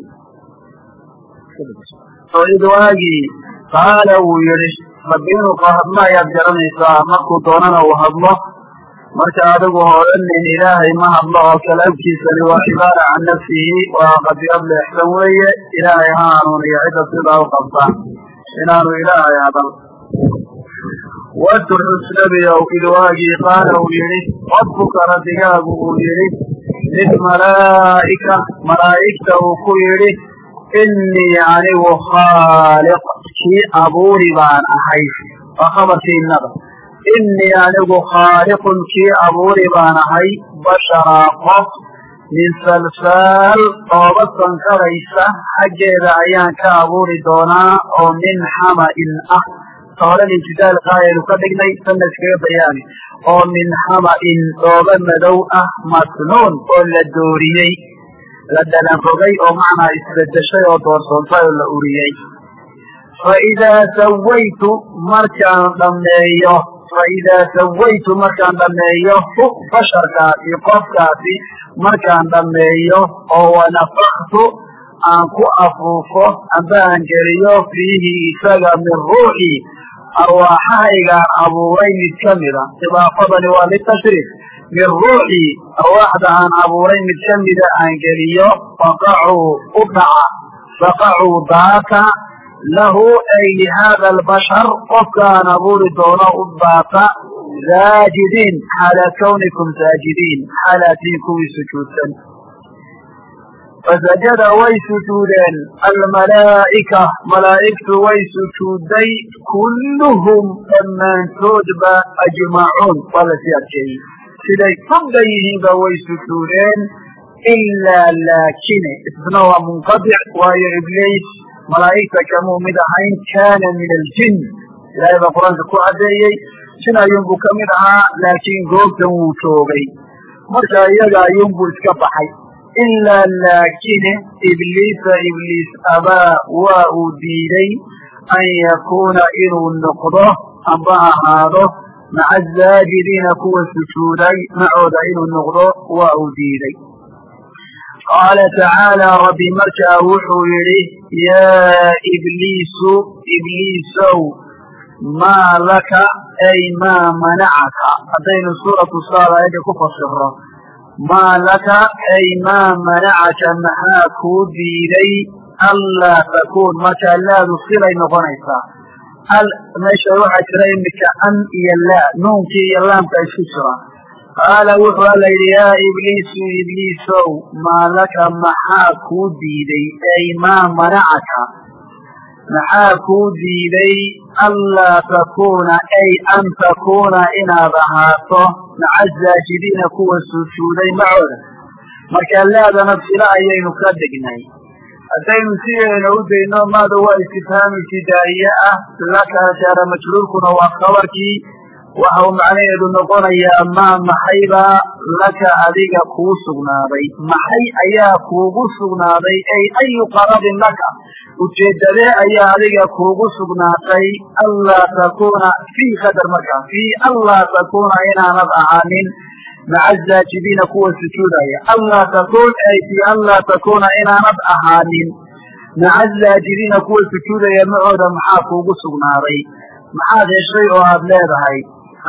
id waagii qaala wuu yidhi rabbi inuu hadlo ayaad garanaysaa markuu doonana uu hadlo. Marka adigu horanin ilaahay ma hadlo oo kalaamkiisani waa cibaara can nafsihi waa qadiyad leexsan weeye ilaahay ha hanuuniyo cidda sidaa u qabta inaanu ilaahay hadal. Wadkur xusnabiyow id waagii qaala uu yidhi rabbuka rabbigaagu uu yidhi lilmalaa'ika malaa'igta uu ku yidhi inii anigu khaaliq kii abuuri baan ahay waa khabarkiinada inii anigu khaaliqun kii abuuri baan ahay basharaa qof min salsaal dhooba sankaraysa xaggeeda ayaan ka abuuri doonaa oo min xama'in ah hore intidaalka ayaynu ka dhignay sanna iskaga bayaani oo min xama'in dhooba madow ah masnuun oo la dooriyey la dhalanrogay oo macnaa isbedeshay oo doorsoontay oo la uriyey. Fa idaa sawaytu markaan dhammeeyo fa idaa sawaytu markaan dhammeeyo hu basharkaasi qofkaasi markaan dhammeeyo oo wanafaktu aan ku afuufo amba geliyo fiihi isaga min ruuxii arwaaxahaygaan abuuray mid ka mida idaafadani waa litashriif min ruuxii arwaaxda aan abuuray mid ka mida aan geliyo faqacuu u dhaca faqacuu daata lahu ay lihaada albashar qofka aan abuuri doono u daata saajidiin xaala kawnikum saajidiin xaalaatiin kuwii sujuudsan fasajada way sujuudeen almalaa'ika malaa'igtu way sujuudday kulluhum dhammaantoodba ajmacuun waa la sii adkeeyey siday fudda yihiinba way sujuudeen ilaa laakine isna waa munqadic waayo ibliis malaa'igta kamuu mid ahayn kaana min aljin ilaahay baa qur'aanka ku caddeeyey jin ayuunbuu ka mid ahaa laakiin goobtan wuu joogay marka iyaga ayuunbuu iska baxay. Ilaa laakine ibliisa ibliis abaa waa uu diiday an yakuuna inuu noqdo amba ahaado maca azaajidiina kuwa sujuuday macooda inuu noqdo waa uu diiday qaala tacaala rabbi markaa wuxuu yidhi yaa ibliisu ibliisow maa laka ay maa manacaka haddaynu suuratu saad aayadda ku fasiro maa laka ay maa manacaka maxaa kuu diiday anlaa takuun markaa laadu silay noqonaysaa al meesha waxaa jira imika an iyo laa nuunkii iyo laamka isku jira. Qaala wuxuu alla yidhi yaa ibliisu ibliisow maa laka maxaa kuu diiday? Ay maa manacaka? Maxaa kuu diiday anlaa takuuna ay an takuuna inaad ahaato? Maca zaajidiina kuwa sujuuday macooda marka laadana sila ayaynu ka dhignay haddaynu sideena u dayno maada waa istifhaam ibtidaa'iye ah. Laka jaara majruurkuna waa khabarkii. Waxa uu macnaheedu noqonayaa maa maxaybaa laka adiga kuu sugnaaday. Maxay ayaa kuugu sugnaaday? Ay ayu qarabin laka? Ujeedadee ayaa adiga kuugu sugnaatay? Anlaa takuuna fii qadar markaa. Fii anlaa takuuna inaanad ahaanin maca azaajidiina kuwa sujuudaya anlaa takuun ay fii anlaa takuuna inaanad ahaanin maca azaajidiina kuwa sujuudaya macooda maxaa kuugu sugnaaday maxaad heshay oo aad leedahay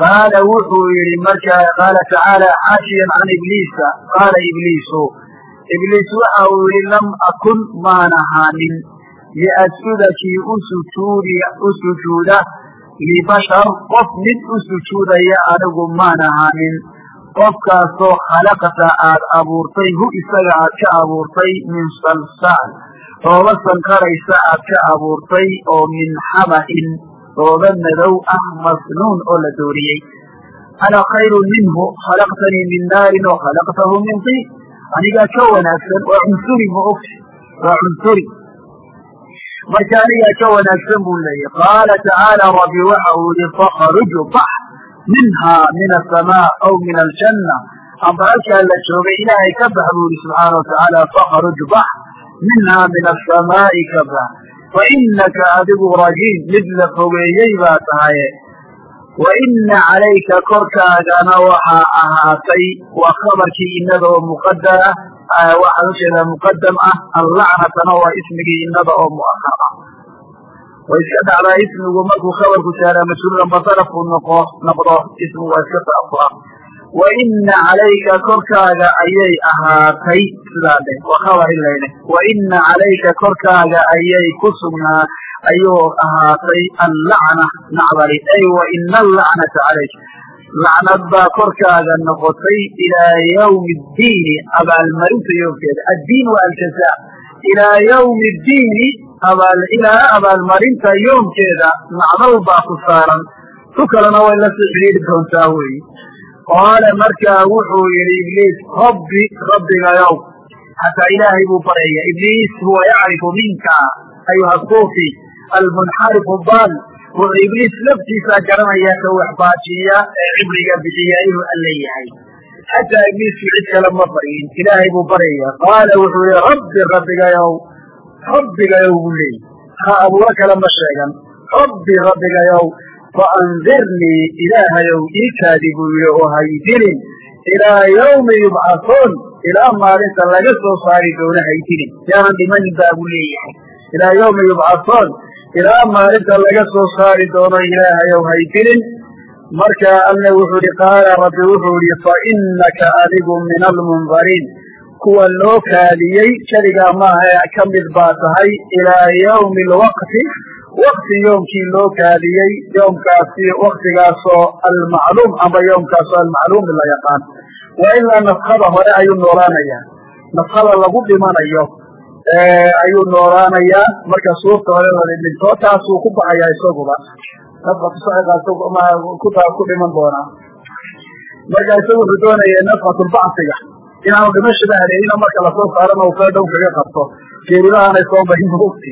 qaala wuxuu yidhi markaa qaala tacaala xaashiyan can ibliisa qaala ibliisu ibliis waxa uu yihi lam akun maan ahaanin liasjuda kii u sujuudi u sujuuda libashar qof mid u sujuudaya anigu maan ahaanin qofkaasoo khalaqta aad abuurtay hu isaga aad ka abuurtay min salsaal. Rooba sankaraysa aad ka abuurtay oo min xama'in rooba madow ah masnuun oo la dooriyey. Ana khayru minhu khalaqtanii min naarin oo khalaqtahu min tiin. Anigaa ka wanaagsan waa cunsuri ma ogti waa cunsuri marka anigaa ka wanaagsan buu leeyahy qaala tacaala rabbi waxa uu yihi fakruj bax minhaa min asamaa aw min aljanna amba halkaa la joogay ilaahay ka bax buu yihi subxaana watacaala fakruj bax minhaa min asamaa'i ka bax fa inaka adigu rajiim mid la fogeeyey baa tahaye wa ina calayka korkaagana waxaa ahaatay waa khabarkii inada oo muqadara waxaan u jeedaa muqadam ah allacnatana waa ismigii inada oo mu'ahar ah way iska dhacdaa ismigu markuu khabarku saaraa majruuran basarafku noqo noqdo ismigu waa iska taafura wa ina calayka korkaaga ayay ahaatay sidaa dheh waa khabar in laydheh wa ina calayka korkaaga ayay ku sugnaa ayuu ahaatay allacna nacdali ay wa ina allacnata calayk lacnad baa korkaaga noqotay ilaa yawmi ddiini abaalmarinta yoomkeeda addiin waa aljaza ilaa yawmi ddiini ilaa abaalmarinta yoomkeeda nacdal baa ku saaran. Tu kalena way la soo xidhiiri doontaa weyi qaala markaa wuxuu yidhi ibliis rabbi rabbigayow xataa ilaahay buu baraya ibliis huwa yacrifu minka ayuha suufi almunxarifu baal wuxuu ibliis laftiisaa garanaya ka waxbaajiya ee cibriga bixiya inuu alle yahay. Xataa ibliisku cid kale ma baryin ilaahay buu baryaya qaala wuxuu yihi rabbi rabbigayow rabbigayow buu leeyay ha abuuro kale ma sheegan. Rabbi rabbigayow faandirnii ilaahayow ii kaadi buu yihi oo haydirin ilaa yawmi yubcathuun ilaa maalinta laga soo saari doono haydirin yaanan dhimanin baa buu leeyahay. Ilaa yawmi yubcathuun ilaa maalinta laga soo saari doono ilaahayow haydirin marka alle wuxuu ihi qaala rabbi wuxuu ihi fainaka adigu min almundariin kuwa loo kaadiyey keligaa maaha ka mid baa tahay ilaa yawmi alwaqti wakti yoomkii loo kaadiyey yoomkaasi waktigaasoo almacluum amba yoomkaasoo almacluum la yaqaan. Wa ilaa nafkada hore ayuu noolaanayaa. Nafkada lagu dhimanayo ayuu noolaanayaa. Marka suurta hore hore dhinto taasuu ku baxayaa isaguba. Ku dhiman doonaa. Marka isagu wuxuu doonaya nafkatulbacsiga inaanu dhimashaba haleelino marka la soo saarana kala dhow kaga qabto. Geeridahaanay soo bahin mogti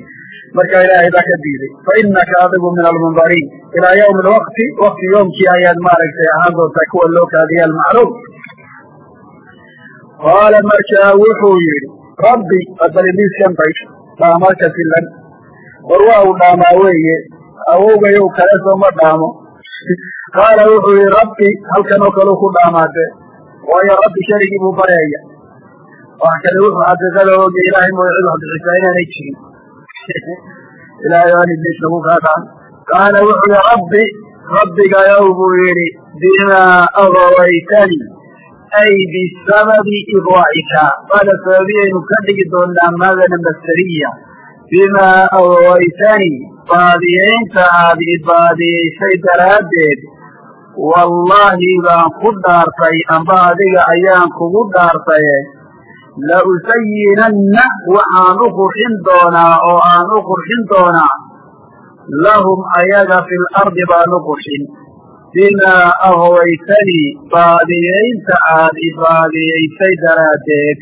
marka ilaahay baa ka diiday fainaka adigu min almundariin ilaa ywmi lwaqti wakti yoomkii ayaad maaragtay ahaan doontaa kuwa loo kaadiya almacluum qaala markaa wuxuu yihi rabbi ibliiskan bay dhaamarka filan. War waa uu dhaamaa weeye awowgayow kale sooma dhaamo. Qaala wuxuu yihi rabbi halkan oo kaleu ku dhaamaade waayo rabbi keligii buu baryaya wax kale wuxuu xaqiiqada oge ilaahay mooy cid inaanay jirin. Ilaahay aan ibliis nagu kaadhaan qaala wuxuu yihi rabbi rabbigayow buu yidhi bimaa agawaytani ay bisababi igwaa'ika baada sababiyaynu ka dhigi doonaa maadana masteriya bimaa agawaytani baadiyeynta aad ibaadiyeysay daraaddeed wallaahi baan ku dhaartay amba adiga ayaan kugu dhaartaye la usayinanna waxaan u qurxin doonaa oo aan u qurxin doonaa. Lahum ayaga fi lardi baan u qurxin. Bimaa ahwaytanii baadiyeynta aad ibaadiyeysay daraaddeed.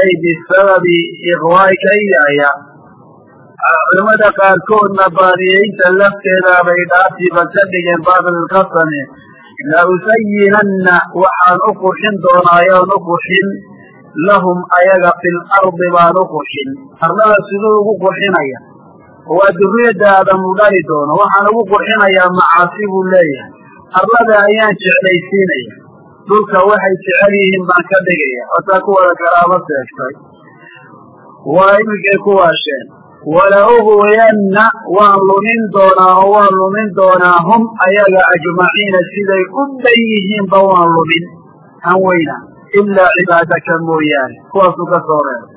Ay bisababi iqwaayka iyaya culamada qaarkoodna baadiyeynta lafteedaabay dhaartiiba ka dhigeen baadilqasame la usayinanna waxaan u qurxin doonaa ayaan u qurxin lahum ayaga fi lardi baan u qurxin. Arlada siduu ugu qurxinaya. Waa duriyadda aadamu dhali doono. Waxaan ugu qurxinayaa macaasi buu leeyahay. Arlada ayaan jeclaysiinaya. Dhulka waxay jecel yihiin baan ka dhigaya. Hortaa kuwada karaabo seegtay. Waa iminkay ku waasheen wala ughwiyanna waan lumin doonaa oo waan lumin doonaa hum ayaga ajmaciina siday u dhan yihiinba waan lumin han weyna ilaa cibaadaka mooyaane kuwaasuu ka soo reebay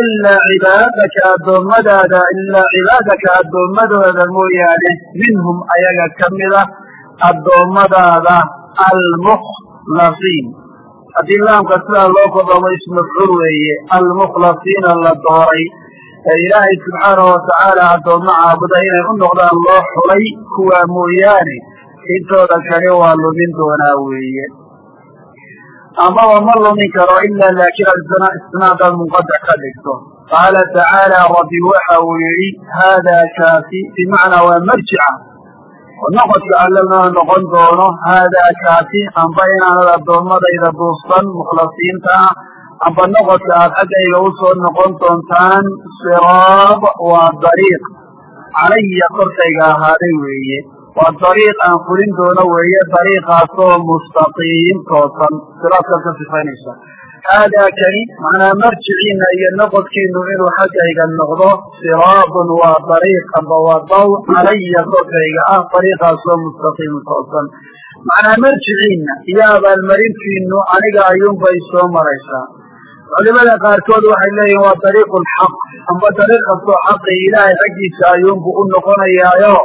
ilaa cibaadaka addoommadaada ilaa cibaadaka addoommadooda mooyaane minhum ayaga ka mida addoommadaada almukhlasiin haddii laamka sidaa loo kodamo ismafcuul weeye almukhlasiina la dooray ee ilaahay subxaanahu watacaala addoommo caabuda inay u noqdaan loo xulay kuwaa mooyaane intooda kale waa lumin doonaa weeye. Amaba ma lumin karo ila laakin isnaadaad munqadac ka dhigto. Qaala tacaala rabbi waxa uu yihi haadaa kaafi bimacnaa waa marjica. Noqodka allana noqon doono haadaa kaafi amba inaanad addoommadayda duustan mukhlasiinta ah amba noqodka aad xaggayga u soo noqon doontaan siraab waa dariiq. Calaya korkayga ahaaday weeye. Waa dariiq aan fulin doono weeye dariiqaasoo mustaqiim toosan. Siraadkaad ka sifaynaysa. Haadaa kani macnaa marjiciina iyo noqodkiinu inuu xaggayga noqdo siraadun waa dariiq amba waa daw. Calaya korkayga ah dariiqaasoo mustaqiim toosan. Macnaa marjiciina iyo abaalmarintiinu aniga ayuunbay soo maraysaa culimada qaarkood waxay leeyihiin waa dariiqu lxaq amba dariiq kastoo xaqi ilaahay xaggiisa ayuunbu u noqonayaayo.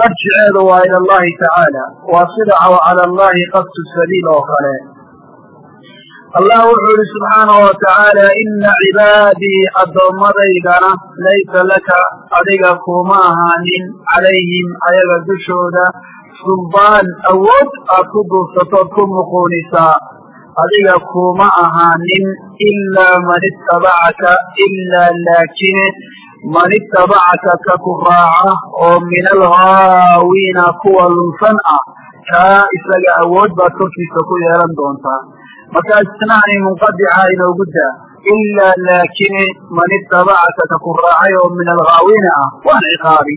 Marjiceedu waa ila allahi tacaala. Waa sida cala allahi qasdu sabiil oo kale. Allah wuxuu yihi subxaanahu watacaala ina cibaadii addoomadaydana laysa laka adiga kuma ahaanin calayhim ayaga dushooda. Suldaan awood aad ku duubsatood ku muquunisaa adiga kuma ahaanin ilaa man itabacaka ilaa laakine man itabacaka ka ku raaca oo min alghaawiina kuwa lunsan ah kaa isaga awood baad korkiisa ku yeelan doontaa marka isnaani munqadica inoogu daa ilaa laakine man itabacaka ka ku raacay oo min alghaawiina ah waan ciqaabi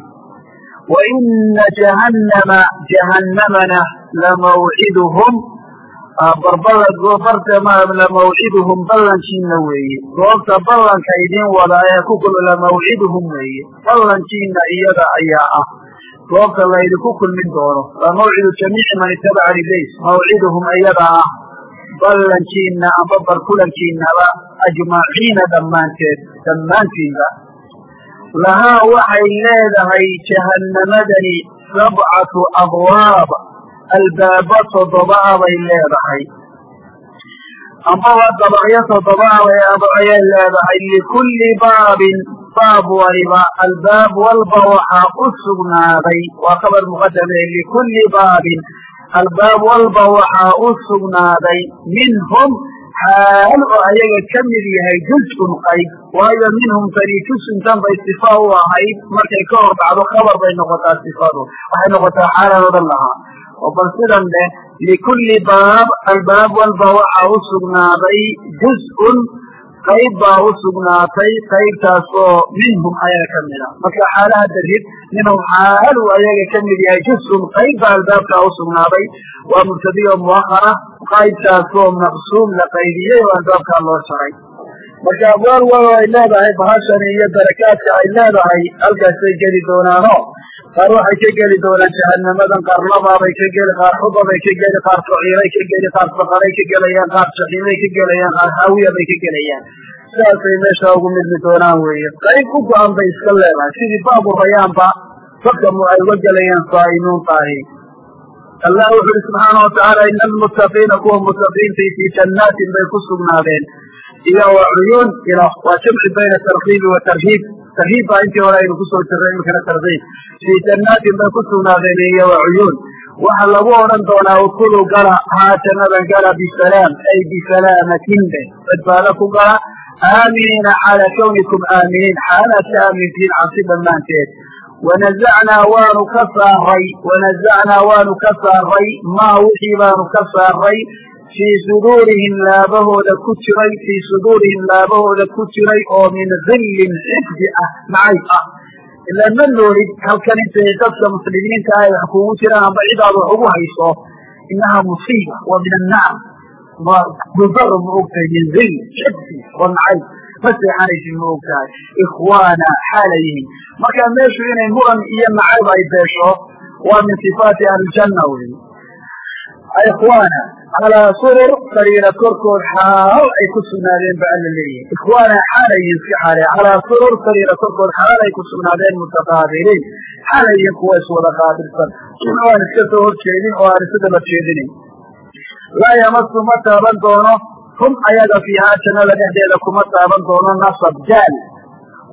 wa ina jahannama jahannamana lamawciduhum barbada bartama lamawciduhum ballankiina weeye. Goobta ballanka idin wada ee ku lamawciduhum weeye. Ballankiina iyada ayaa ah. Goobta laydinku kulmin doono. Lamawcidu jamiici man itabaca ridays mawciduhum iyada ah. Ballankiina amba barkulankiinaba ajmaciina dhammaanteed. Dhammaantiinba. Lahaa waxay leedahay jahannamadani sabcatu abwaab albaaba toddoba'a bay leedahay. Ambaba dabaqyo toddoba'a ayay leedahay. Likulli baabin baab waliba. Albaab walba waxaa u sugnaaday waa kabar muqadame likulli baabin. Albaab walba waxaa u sugnaaday minhum xaal oo ayaga ka mid yahay juzun qayb. Waayo minhum tani jusuntan bay sifa u ahayd. Markay ka hor dhacdo khabar bay noqotaa sifadu. Waxay noqotaa xaalan odhan lahaa oo bal sidan dheh likulli baab albaab walba waxaa u sugnaaday juzun qayb baa u sugnaatay qaybtaasoo minhum ayaga ka mida marka xaalaha darhib minhum xaal uu ayaga ka mid yahay juzun qayb baa albaabkaa u sugnaaday. Waa mubtadiyo muahara qaybtaasoo maqsuum la qaydiyey oo albaabkaa loo sharay. Marka abwaal walo ay leedahay bahashani iyo darakaadka ay leedahay halkaasay geli doonaano qaar waxay ka geli doonaan jahanamadan qaar labaabay ka geli qaar xubabay ka geli qaar saciiray ka geli qaar saqaray ka gelayaan qaar jaxiimay ka gelayaan qaar haawiya bay ka gelayaan. Sidaasay meesha ugu midmi doonaan weeye. Qayb u go-an bay iska leedahay. Sidii baabu rayaanba dadka ay uga gelayaan saa'imuun tahi allah wuxu uhi subxaana watacaala ina almuttaqiina kuwa mutaqiintii fii jannaatin bay ku sugnaadeen. Iyo wa cuyuun waa jamci bayna tarkiibi wa tarhiib tarhiib baa intii hore aynu ku soo jirray imikana tarkiib fii jannaatin bay ku sugnaadeen iyo wa cuyuun. Waxa lagu odhan doonaa udkulu gala haa jannadan gala bisalaam ay bisalaamatin be. Badbaado ku gala aaminiina calaa kawnikum aaminiin xaalaad ka aamintiin cabsi dhammaanteed. Wanazacnaa waanu ka saaray wanazacnaa waanu ka saaray maa wixii baanu ka saaray fii suduurihim laabahooda ku jiray fii suduurihim laabahooda ku jiray oo min hillin xifdi ah nacayb ah ilaa ma noolid halkan intay dadka muslimiinta ay wax kugu jiraan amba cidaad wax ugu hayso inaha musiiba waa min annacam gudar ma ogtahay min hill xifdi oo nacayb ma seexanaysid ma ogtahay ikhwaana xaalayihin marka meeshu inay muran iyo nacayb ay beesho waa min sifaati ahlijanna wey ikhwaana calaa surur sariira korkood xaal ay ku sugnaadeen ba alla leeyahay. Ikhwaana xaalayihin iska xaale calaa surur sariira korkood xaal ay ku sugnaadeen mutaqaabiliin. Xaalayihin kuwa iswada qaabilsan oo aan iska soo horjeedin oo aan isu daba jeedinin laa yamasu ma taaban doono. Hum ayaga fiihaa jannada dhexdeeda kuma taaban doono nasab jaal.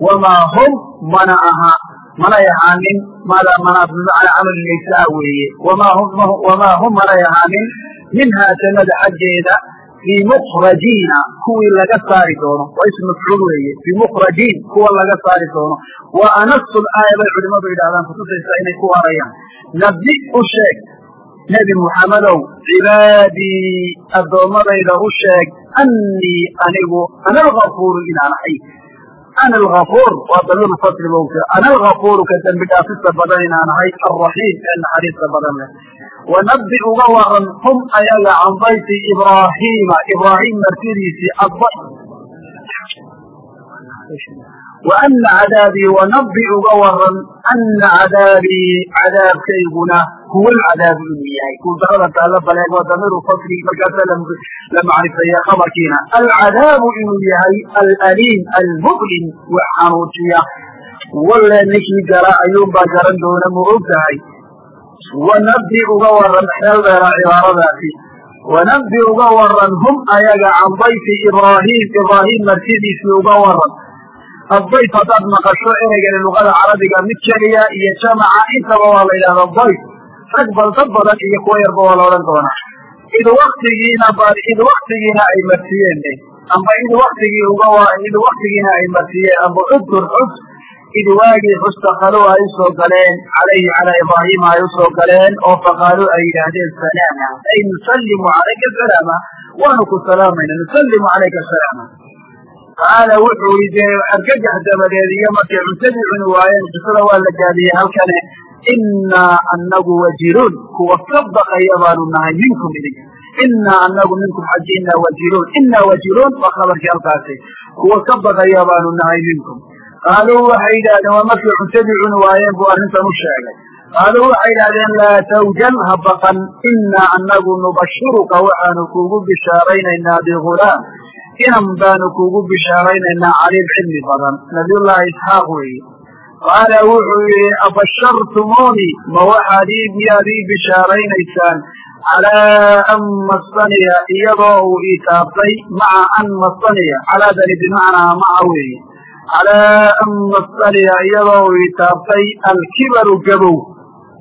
Wamaa hum mana aha manay ahaanin mada mana bimacnaa camal laysaa weeye wamaa hum manay ahaanin minhaa jannada xaggeeda bimukrajiina kuwii laga saari doono waa ism mafcuul weeye bimukrajiin kuwa laga saari doono wa anasul aaya bay culimadu yidhahdaan kutusaysaa inay ku harayaan nabi u sheeg nebi muxammedow cibaadii addoommadayda u sheeg annii anigu ana algafuuru inaan ahay ana algafuur waa damiiru fasli bowka ana algafuuru ka dembi dhaafista badan inaan ahay alraxiim ee naxariista badan leh wanabi uga waran hum ayaga can bayti ibraahiima ibraahim martidiisii adba wa ana cadaabii wanabi uga waran ana cadaabii cadaabkayguna huwa alcadaabu inuu yahay kuudarada taala baleeg waa damiiru fasli markaasaa la macrifeeya khabarkiina. Alcadaabu inuu yahay alaliim almu'lim wax xanuujiya walle ninkii gara ayuunbaa garan doona ma og tahay? Uga waran xeel cibaaradaasi. Wanabi uga waran hum ayaga can dayfi ibraahim ibraahim martidiisii uga waran adayf haddaad maqasho ereygani luqada carabiga mid keliya iyo jamaca intaba waa la yidhahda dayf rag balda badan iyo kuwa yarba waa la odhan doonaa. Id waktigiina id waktigiina ay martiyeen amba id waktigii uga id waktigiina ay martiyeen. Amba udkur xus id waagii xustaqaluu ay u soo galeen calayhi calaa ibraahima ay u soo galeen oo faqaaluu ay yidhaahdeen salaama ay nusallimu calayka salaama waanu ku salaamayna nusallimu calayka salaama. Qaala wuxuu dee argagax dabadeed iyo markay cuntadii cuni waayeen qisada waa la gaadiyey halkane innaa anagu wajiluun kuwa ka baqaya baanu nahay minkum idinka innaa anagu minkum xaggiina wajiluun innaa wajiluun waa khabarkii halkaasi kuwa ka baqaya baanu nahay minkum qaaluu waxay yidhahdeen waa markay cuntadii cuni waayeen buu arrintan u sheegay qaaluu waxay yidhahdeen laa tawjal ha baqan innaa anagu nubashiruka waxaanu kuugu bishaaraynaynaa bigulaam inan baanu kuugu bishaaraynaynaa caliim cilmi badan nabiyullaahi isxaaq weeye qaala wuxuu yihi abashartumuuni ma waxaad ii miyaad ii bishaaraynaysaan? Calaa an masaniya iyadoo uu ii taabtay maca an masaniya. Calaadani bimacnaa maca weeye. Calaa an masaniya iyadoo uu ii taabtay alkibaru gabow.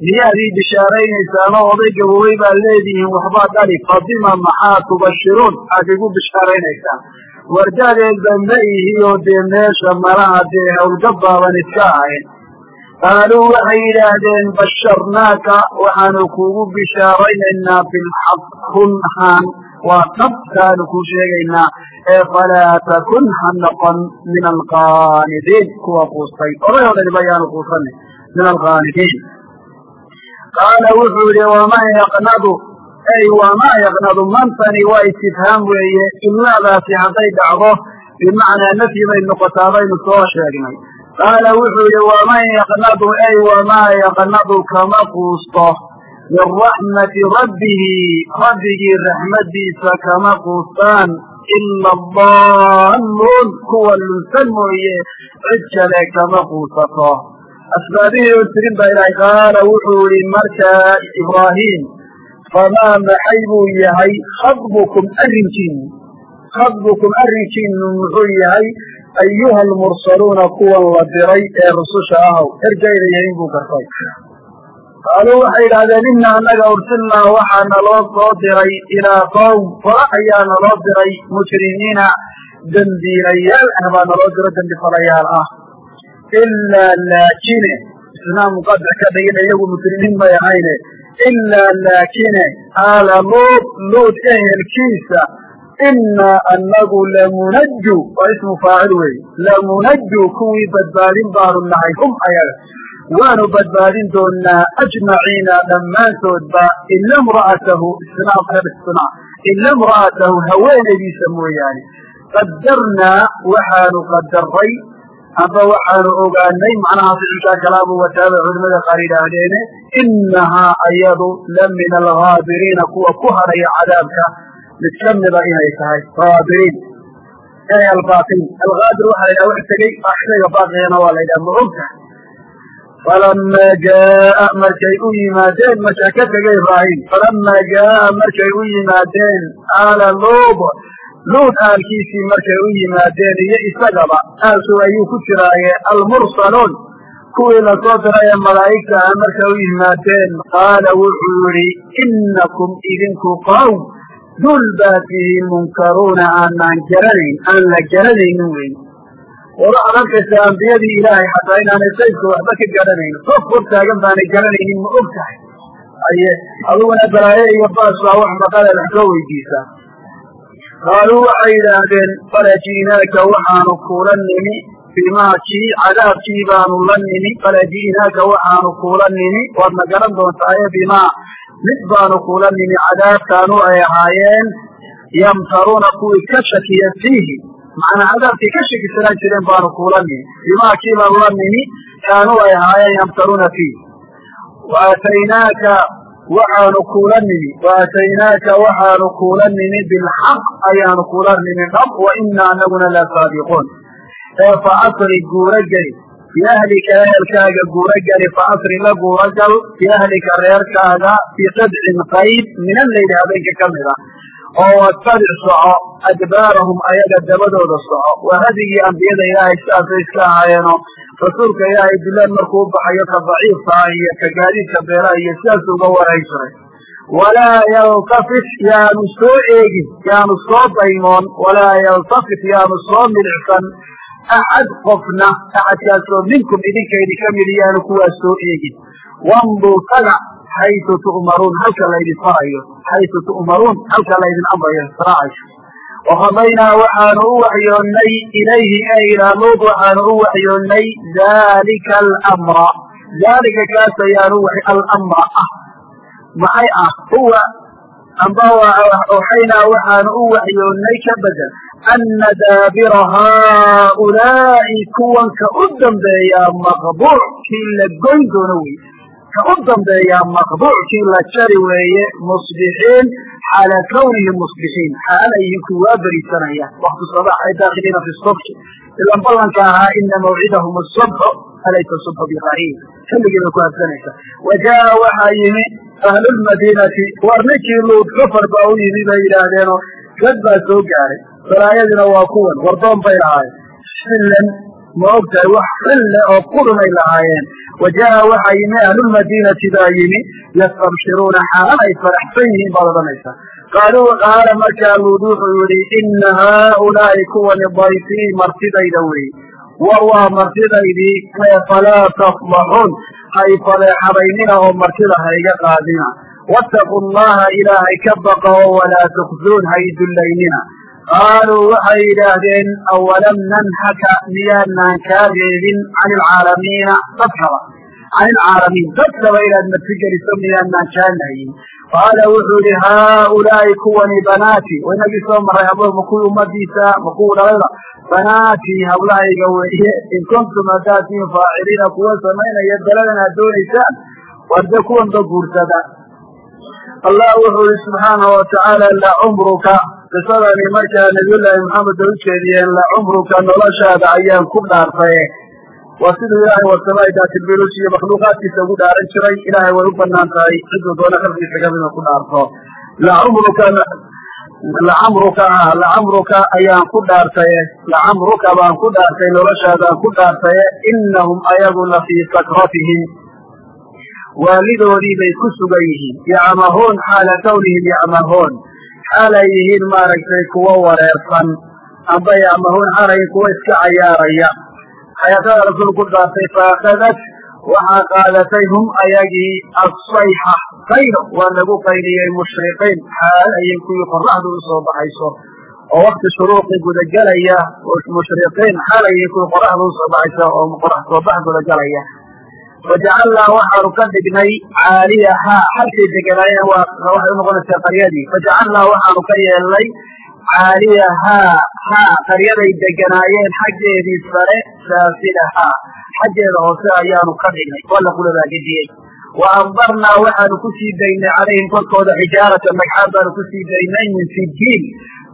Miyaad ii bishaaraynaysaanoo oday gabowey baad leedihiin waxbaa dhali fabima maxaa tubashiruun? Aad igu bishaaraynaysaan wardadeedba ma ihi oo dee meesha malaha dee hawlgabaaban iska ahayn qaaluu waxay yidhaahdeen basharnaaka waxaanu kuugu bishaaraynaynaa bilxaq run ahaan waa tabkaanu kuu sheegaynaa ee falaa takun ha noqon min alqaanidiin kuwa quustay oday o dhaniba ayaanu quusanay min alqaanidiin qaala wuxuu yihi waman yaqnadu ey wamaa yaqnadu mantani waa istifhaam weeye ilaadaasi hadday dhacdo bimacnaa nafyi bay noqotaa baynu soo sheegnay. Qaala wuxuu yihi waman yaqnadu ey wamaa yaqnadu kama quusto. Min raxmati rabbihi rabbigii raxmadiisa kama quustaan. Ila adaalluun kuwa lunsan mooye cid kale kama quusato. Asbaabihii u tirin baa ilahay qaala wuxuu yihi markaa ibraahim famaa maxay buu yahay khadbukum arrinkiinu khadbukum arrinkiinu muxuu yahay ayuha almursaluuna kuwan la diray ee rususha ahow. Ergayda yahin buu gartay. Qaaluu waxay idhahdeen ina annaga ursilnaa waxaa naloo soo diray ilaa qowm. Fora ayaa naloo diray mujrimiina dembiilayaal ah baa naloo diro dembi falayaal ah. Ilaa laakine. Isnaa muqadac ka dhigin iyagu mujrimiin may ahayne ilaa laakine aala luud luud ehelkiisa inaa anagu lamunaju waa ismu faacil wey lamunaju kuwii badbaadin baanu nahay hum ayaga waanu badbaadin doonaa ajmaciina dhammaantoodba ila mra'atahu isna ila imra'atahu haweenaydiisa mooyaane qadarnaa waxaanu qadaray amba waxaanu ogaanay macnaha ficilkaa kalaabu wataaba culimada qaar yidhaahdeene inahaa ayadu la min algaabiriina kuwa ku hadhaya cadaabka. Mid ka mida inay tahay aabiriin ay albaain algaadir waxaa la yidhaha wax tegey shayga baaqigana waa la yidhaha ma ogtahay falamaa markay u yimaadeen markaa ka tegay ibraahim falamaa jaaa markay u yimaadeen aala luub luud aalkiisii markay u yimaadeen iyo isagaba aalku ayuu ku jiraaye almursaluun kuwii la soo diray ee malaa'igta ah markay u yimaadeen qaala wuxuu yihi inakum idinku qowm dul baa tihiin munkaruuna aanaan garanayn aan la garanaynin weyn. War waxaad arkaysaa ambiyadii ilaahay xataa inaanay saydka waxba ka garanayn qof hor taagan baanay garanaynin ma og tahay. Aye adiguna balaaye iyo baas baa wax maqale wax weydiisaa qaaluu waxay yidhaahdeen falaji'naaka waxaanu kula nimi bimaa kii cadaabkii baanu la nimi falaji'naaka waxaanu kula nimi waadna garan doontaaye bimaa mid baanu kula nimi cadaabkaanu ay ahaayeen yamtaruuna kuwii ka shakiya fiihi macnaa cadaabkii ka shakisanaan jireen baanu kula nimi bimaa kii baanu la nimi kaanuu ay ahaayeen yamtaruuna fiihi waataynaaka waxaanu kula nimi waataynaaka waxaanu kula nimi bilxaq ayaanu kula nimi dhab wa ina anaguna la saadiquun. Ee fa asri guurageli biahlika ehelkaaga guurageli fa asri la guuragal biahlika reerkaaga biqidcin qayb min alleyli habeenka ka mid a oo wattabic soco adbaarahum ayaga dabadooda soco. Waa hadigii ambiyada ilaahay sidaasay iska ahaayeeno rasuulka ilaahay dilaan markuu baxayo ka daciifka ah iyo ka gaadiidka beelaha iyo sidaasuu uga wareegi jiray walaa yaltafit yaanu soo eegin yaanu soo daymoon walaa yaltafit yaanu soo milicsan. Axad qofna axadkaasoo minkum idinka idinka midi yaanu kuwaas soo eegin. Wamduu taga xaytu tu'maruun halka laydin farayo xaytu tu'maruun halka laydin amrayo raacayo wakadaynaa waxaanu u waxyoonnay ilayhi e ilaa luud waxaanu u waxyoonnay dalika alamra daalika kaas ayaanu alamra ah maxay ah huwa amba waxaynaa waxaanu u waxyoonnay ka bedel ana daabira haaulaa'i kuwanka u dambeeyaa maqbuuc kii la goyn doono wey ka u dambeeyaa maqbuuc kii la jari weeye musbixiin xaala kawnihim musbixiin xaala yihiin kuwaa berisanaya waktu sabax ay daakiliina fi subxi ilan ballanka ahaa ina mawcidahum asubxu alaysa subxu biqariib xilligii ku habsanaysa wa waxaa yimi ahlulmadiinati war ninkii luud cufar baa u yimi bay yidhaahdeenoo dad baa soo gaaray balaayadina waa kuwan wardoon bay lahaayeen xillan ma ogtahay wax xille oo qurunay lahaayeen wa jaa waxaa yimi ahlulmadiinati baa yimi yastabshiruuna xaala ay faraxsan yihiin baad odhanaysaa qaaluu qaala markaa luud wuxuu yihi ina haaulaa'i kuwani dayfii martidayda wey war waa martidaydii falaa tafdaxuun hay faleexadaynina oo martida hayga qaadina waataquu allaha ilaahay ka baqa oo walaa tukzuun hay dullaynina qaaluu waxay yidhaahdeen awalam nanhaka miyaanaan kaa reebin can ilcaalamiina dadkaba can ilcaalamiin dadkaba inaad martigeliso miyaanaan kaa nahyin qaala wuxuu yihi haaulaa'i kuwani banaati inagii soo maray hablo makuwii ummadiisa makuwu dhalayda banaati hablahayga weeye in kuntum hadaatiin faaciliina kuwa samaynaya beladan aad doonaysaan warde kuwanba guursada allah wuxuu yihi subxaanahu watacaala lacumruka qisadani markaa nabiyullaahi maxamed ay u jeediyeen lacumruka noloshaada ayaan ku dhaartaye waa siduu ilaahay wasamaa'i daatilbiluus iyo makhluuqaadkiisa ugu dhaaran jiray ilaahay way u bannaan tahay ciduu doona khalqiisa kamida ku dhaarto. Lacumruka lacamruka ah lacamruka ayaan ku dhaartaye lacamruka baan ku dhaartay noloshaadaan ku dhaartaye inahum ayagu la fii sakratihim waalidoodii bay ku sugan yihiin. Yacmahuun xaala kawnihim yacmahuun xaalay yihiin maaragtay kuwo wareersan amba yacmahuun xaalay kuwo iska cayaaraya. Xayaatada rasuul ku dhaartay faakadat waxaa qaadatay hum ayagii asayxa qaylo waa lagu qayliyey mushriqiin. Xaal ayay kuwii qoraxdu u soo baxayso. Oo wakti shuruuqi gudagelaya mushriqiin xaal ayay qoraxdu u soo baxaysa oo qorax soo bax gudagelaya fajacalnaa waxaanu ka dhignay caaliyahaa halkay deganaayeen waxay unoqonaysaa qaryadii fajacalnaa waxaanu ka yeelnay caaliyahaa haa qaryaday deganaayeen xaggeedii sare saafilahaa xaggeeda hoose ayaanu ka dhignay waa la kuladaagediyey wa amdarnaa waxaanu ku sii daynay calayhim korkooda xijaarata magxaad baanu ku sii daynay min sijiil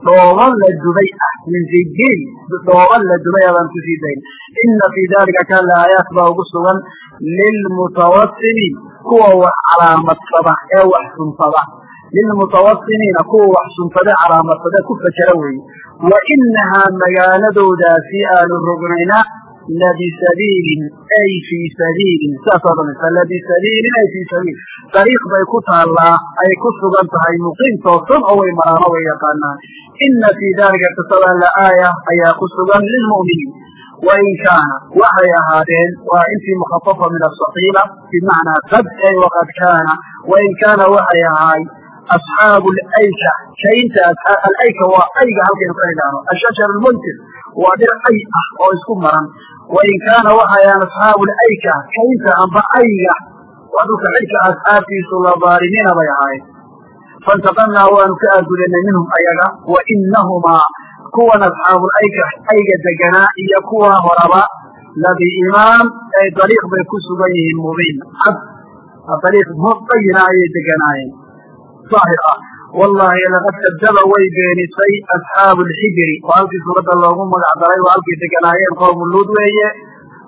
dhooban la dubay ah min sijiil dhooban la dubay abaan ku sii daynay ina fii dalika la aayaat baa ugu sugan lilmutawasimiin kuwa wax calaamadsada ee wax suntada lilmutawasimiina kuwa wax suntada calaamadsada ku fajara weeye. Wa inahaa magaaladoodaasi aanu rognayna labisabiilin ay fii sabiilin saas odhanaysa labisabiilin ay fii sabiil dariiq bay ku taallaa ay ku sugan tahay muqiim toosan oo way maraano way yaqaanaan ina fii dalika qisada la aaya ayaa ku sugan lilmu'miniin wain kaana waxay ahaadeen waa intii mukhafafa min asaqiila bimacnaa qad ay waqad kaana wain kaana waxay ahaay asxaabu alayka kaynta alayka waa ayga halkaynu ka idhaahno ashajar lmuntir waa dhir ay ah oo isku maran wain kaana waxay ahaan asxaabu layka kaynta amba ayga? Waa dhulka xilka asxaabtiisu labaalimiina bay ahaayeen faintaqamnaa waanu ka aagudanay minhum ayaga wa inahumaa kuwan asxaabulayka ayga deganaa iyo kuwa horaba labiimaam ay dariiq bay ku sugan yihiin mubiin. Cad dariiq bayina ayay deganaayeen. Aahir ah wallahi laqad kadaba way beenisay asxaabu lxijri oo halkii suuradda loogu magac daray waa halkay deganaayeen qowmu luud weeye.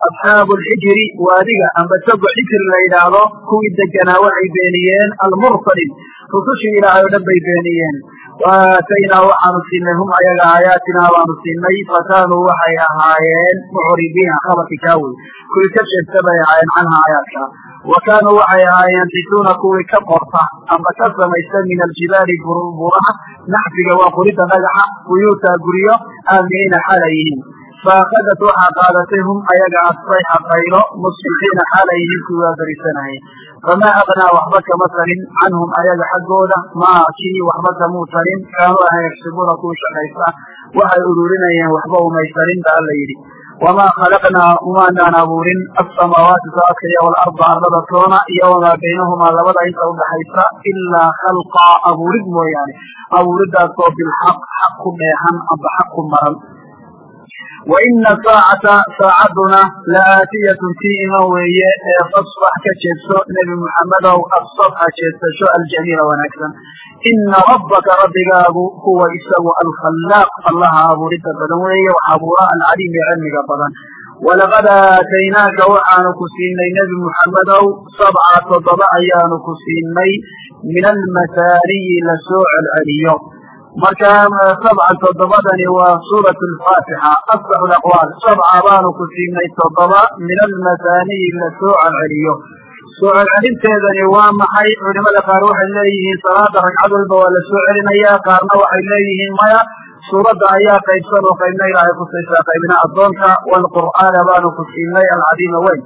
Asxaabu lxijri waadiga amba tago xijri la yidhaahdo kuwii deganaa waxay beeniyeen almursalin. Rusushii ilaahay oo dhan bay beeniyeen. Waataynaa waxaanu siinay hum ayaga aayaatinaa baanu siinay fakaanuu waxay ahaayeen mucribiina khabarki kaa wey kuwii ka jeesta bay ahaayeen canha aayaadka wa kaanuu waxay ahaayeen tituuna kuwii ka qorta amba ka samaysta min aljibaali buraha naxfiga waa qorida dhagaxa buyuuta guryo aaminiina xaalay yihiin faakadat waxaa qaadatay hum ayaga asayxa qaylo musbixiina xaalay yihiin kuwii waa berisanayay famaa agnaa waxba kama tarin canhum ayaga xaggooda maa kii waxba kamuu tarin kaanuu ahan yagsibuuna kuwii shaqaysta waxay ururinayeen waxba umay tarin ba alla yidhi wamaa khalaqnaa umaanaan abuurin asamaawaati saadka iyo walarda ardada toona iyo wamaa baynahumaa labada inta udhaxaysa ilaa khalqaa abuurid mooyaane abuuridaasoo bilxaq xaq ku dheehan amba xaq ku maran wa ina saacata saacaduna la aatiyatun tii iman weeye ee fasbax ka jeedso nebi muxammedow asabxa jeedsasho aljamiila wanaagsan ina rabbaka rabbigaagu huwa isagu alkhallaaq allaha abuurida badan weeye wax abuura alcaliim ee cilmiga badan walaqad aataynaaka waxaanu ku siinay nebi muxammedow sabca toddoba ayaanu ku siinay min almasaaniyi la soo celceliyo marka sabca toddobadani waa suurat alfaatixa asbaxu laqwaal. Sabca baanu ku siinay toddoba min almasaaniyi la soo celceliyo. Soo celcelinteedani waa maxay? Culimada qaar waxay leeyihiin salaada ragcad walba waa la soo celinayaa. Qaarna waxay leeyihiin maya. Suuradda ayaa qaybsan oo qaybna ilaahay kusaysaa qaybna addoonka. Waalqur'aana baanu ku siinay alcadiima weyn.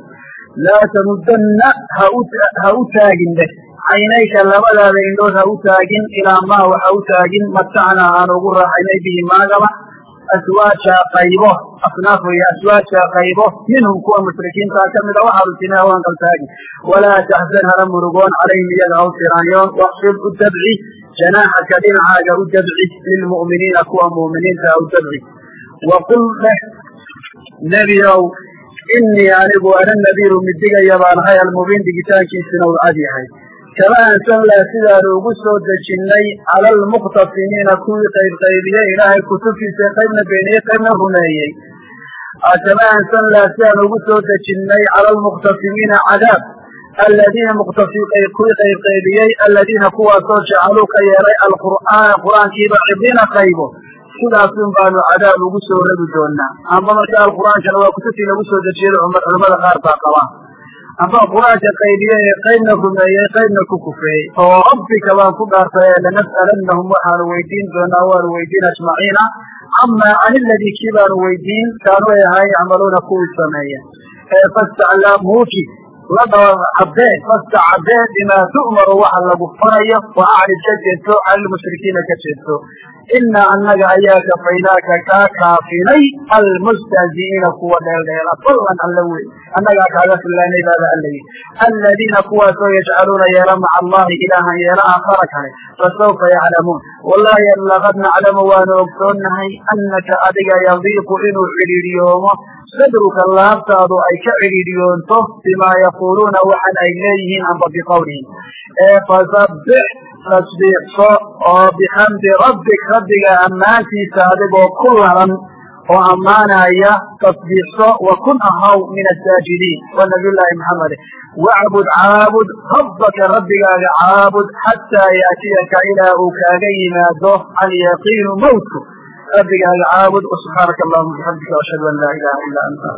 Laa tamudanna ha u taagin deh caynayka labadaada indhood ha u taagin ilaa maa waxa u taagin matacnaa aan ugu raaxaynay bihi maagaba. Aswaaja qaybo asnaaf weeye aswaaja qaybo. Minhum kuwa mushrikiintaa kamida waxaanu tina hawaan kaltaagin walaa taxzan hala murugoon calayhim iyaga haw tiraanyoon waqfid u dabci janaaxaka dhinacaaga u dabci lilmu'miniina kuwa mu'miniinta u dabci. Waqul leh nebiow inii anigu ana nadiiru midigaya baan ahay almubiin digitaankiisina uu cad yahay kama ansalnaa sidaanu ugu soo dejinnay cala almuqtasimiina kuwii qaybqaybiyey ilaahay kutubtiisa qaybna beeniyey qaybna rumeeyey. Kama ansalnaa sidaanu ugu soo dejinnay cala almuqtasimiina cadaab. Aladiina kuwii qaybqaybiyey aladiina kuwaasoo jacaluu ka yeelay alqur'aana qur'aankiiba cidiina qaybo. Sidaasun baanu cadaab ugu soo ragi doonaa. Amba marka alqur'aankana waa kutubtii lagu soo dejiyey culamada qaar baa qabaa amba qur'aanka qaybiye ee qaybna rumeeyey qaybna ku kufeeyey oo rabbika baan ku dhaartay lanas'alannahum waxaanu weydiin doonaa waanu weydiin ajmaciina. Camaa can iladii kii baanu weydiin kaanuu ay ahaan yacmaluuna kuwii sameeya ee fastaclaa muuji la caddee fasta caddee bimaa tu'maru waxa lagu farayo wa acrid ka jeedso cala lmushrikiina ka jeedso inaa annaga ayaa kafaynaaka kaa kaafinay almustahzi'iina kuwa dheeldheela ballan alla wey annagaa kaaga fillaanay baaba alla yidhi aladiina kuwaasoo yajcaluuna yeela maca allahi ilaahan yeela aakhara kale fasawfa yaclamuun wallahi laqad naclamu waanu ogsoonnahay annaka adiga yadiiqu inuu cidhiidhiyoomo sadruka laabtaadu ay ka cidhiidhiyoonto bimaa yaquuluuna waxan ay leeyihiin amba biqowlihim fasabbix tasbiixso oo bixamdi rabbik rabbiga ammaantiisa adigoo ku laran oo ammaanaya tasbiixso wa kun ahaw min asaajidiin wa nabiyullaahi maxamed wacbud caabud rabbaka rabbigaaga caabud xataa yaatiyaka ilaa uu kaaga yimaado alyaqiinu mawtku. Rabbigaaga caabud subxaanaka allahuma bixamdika ashhadu an laa ilaha ila anta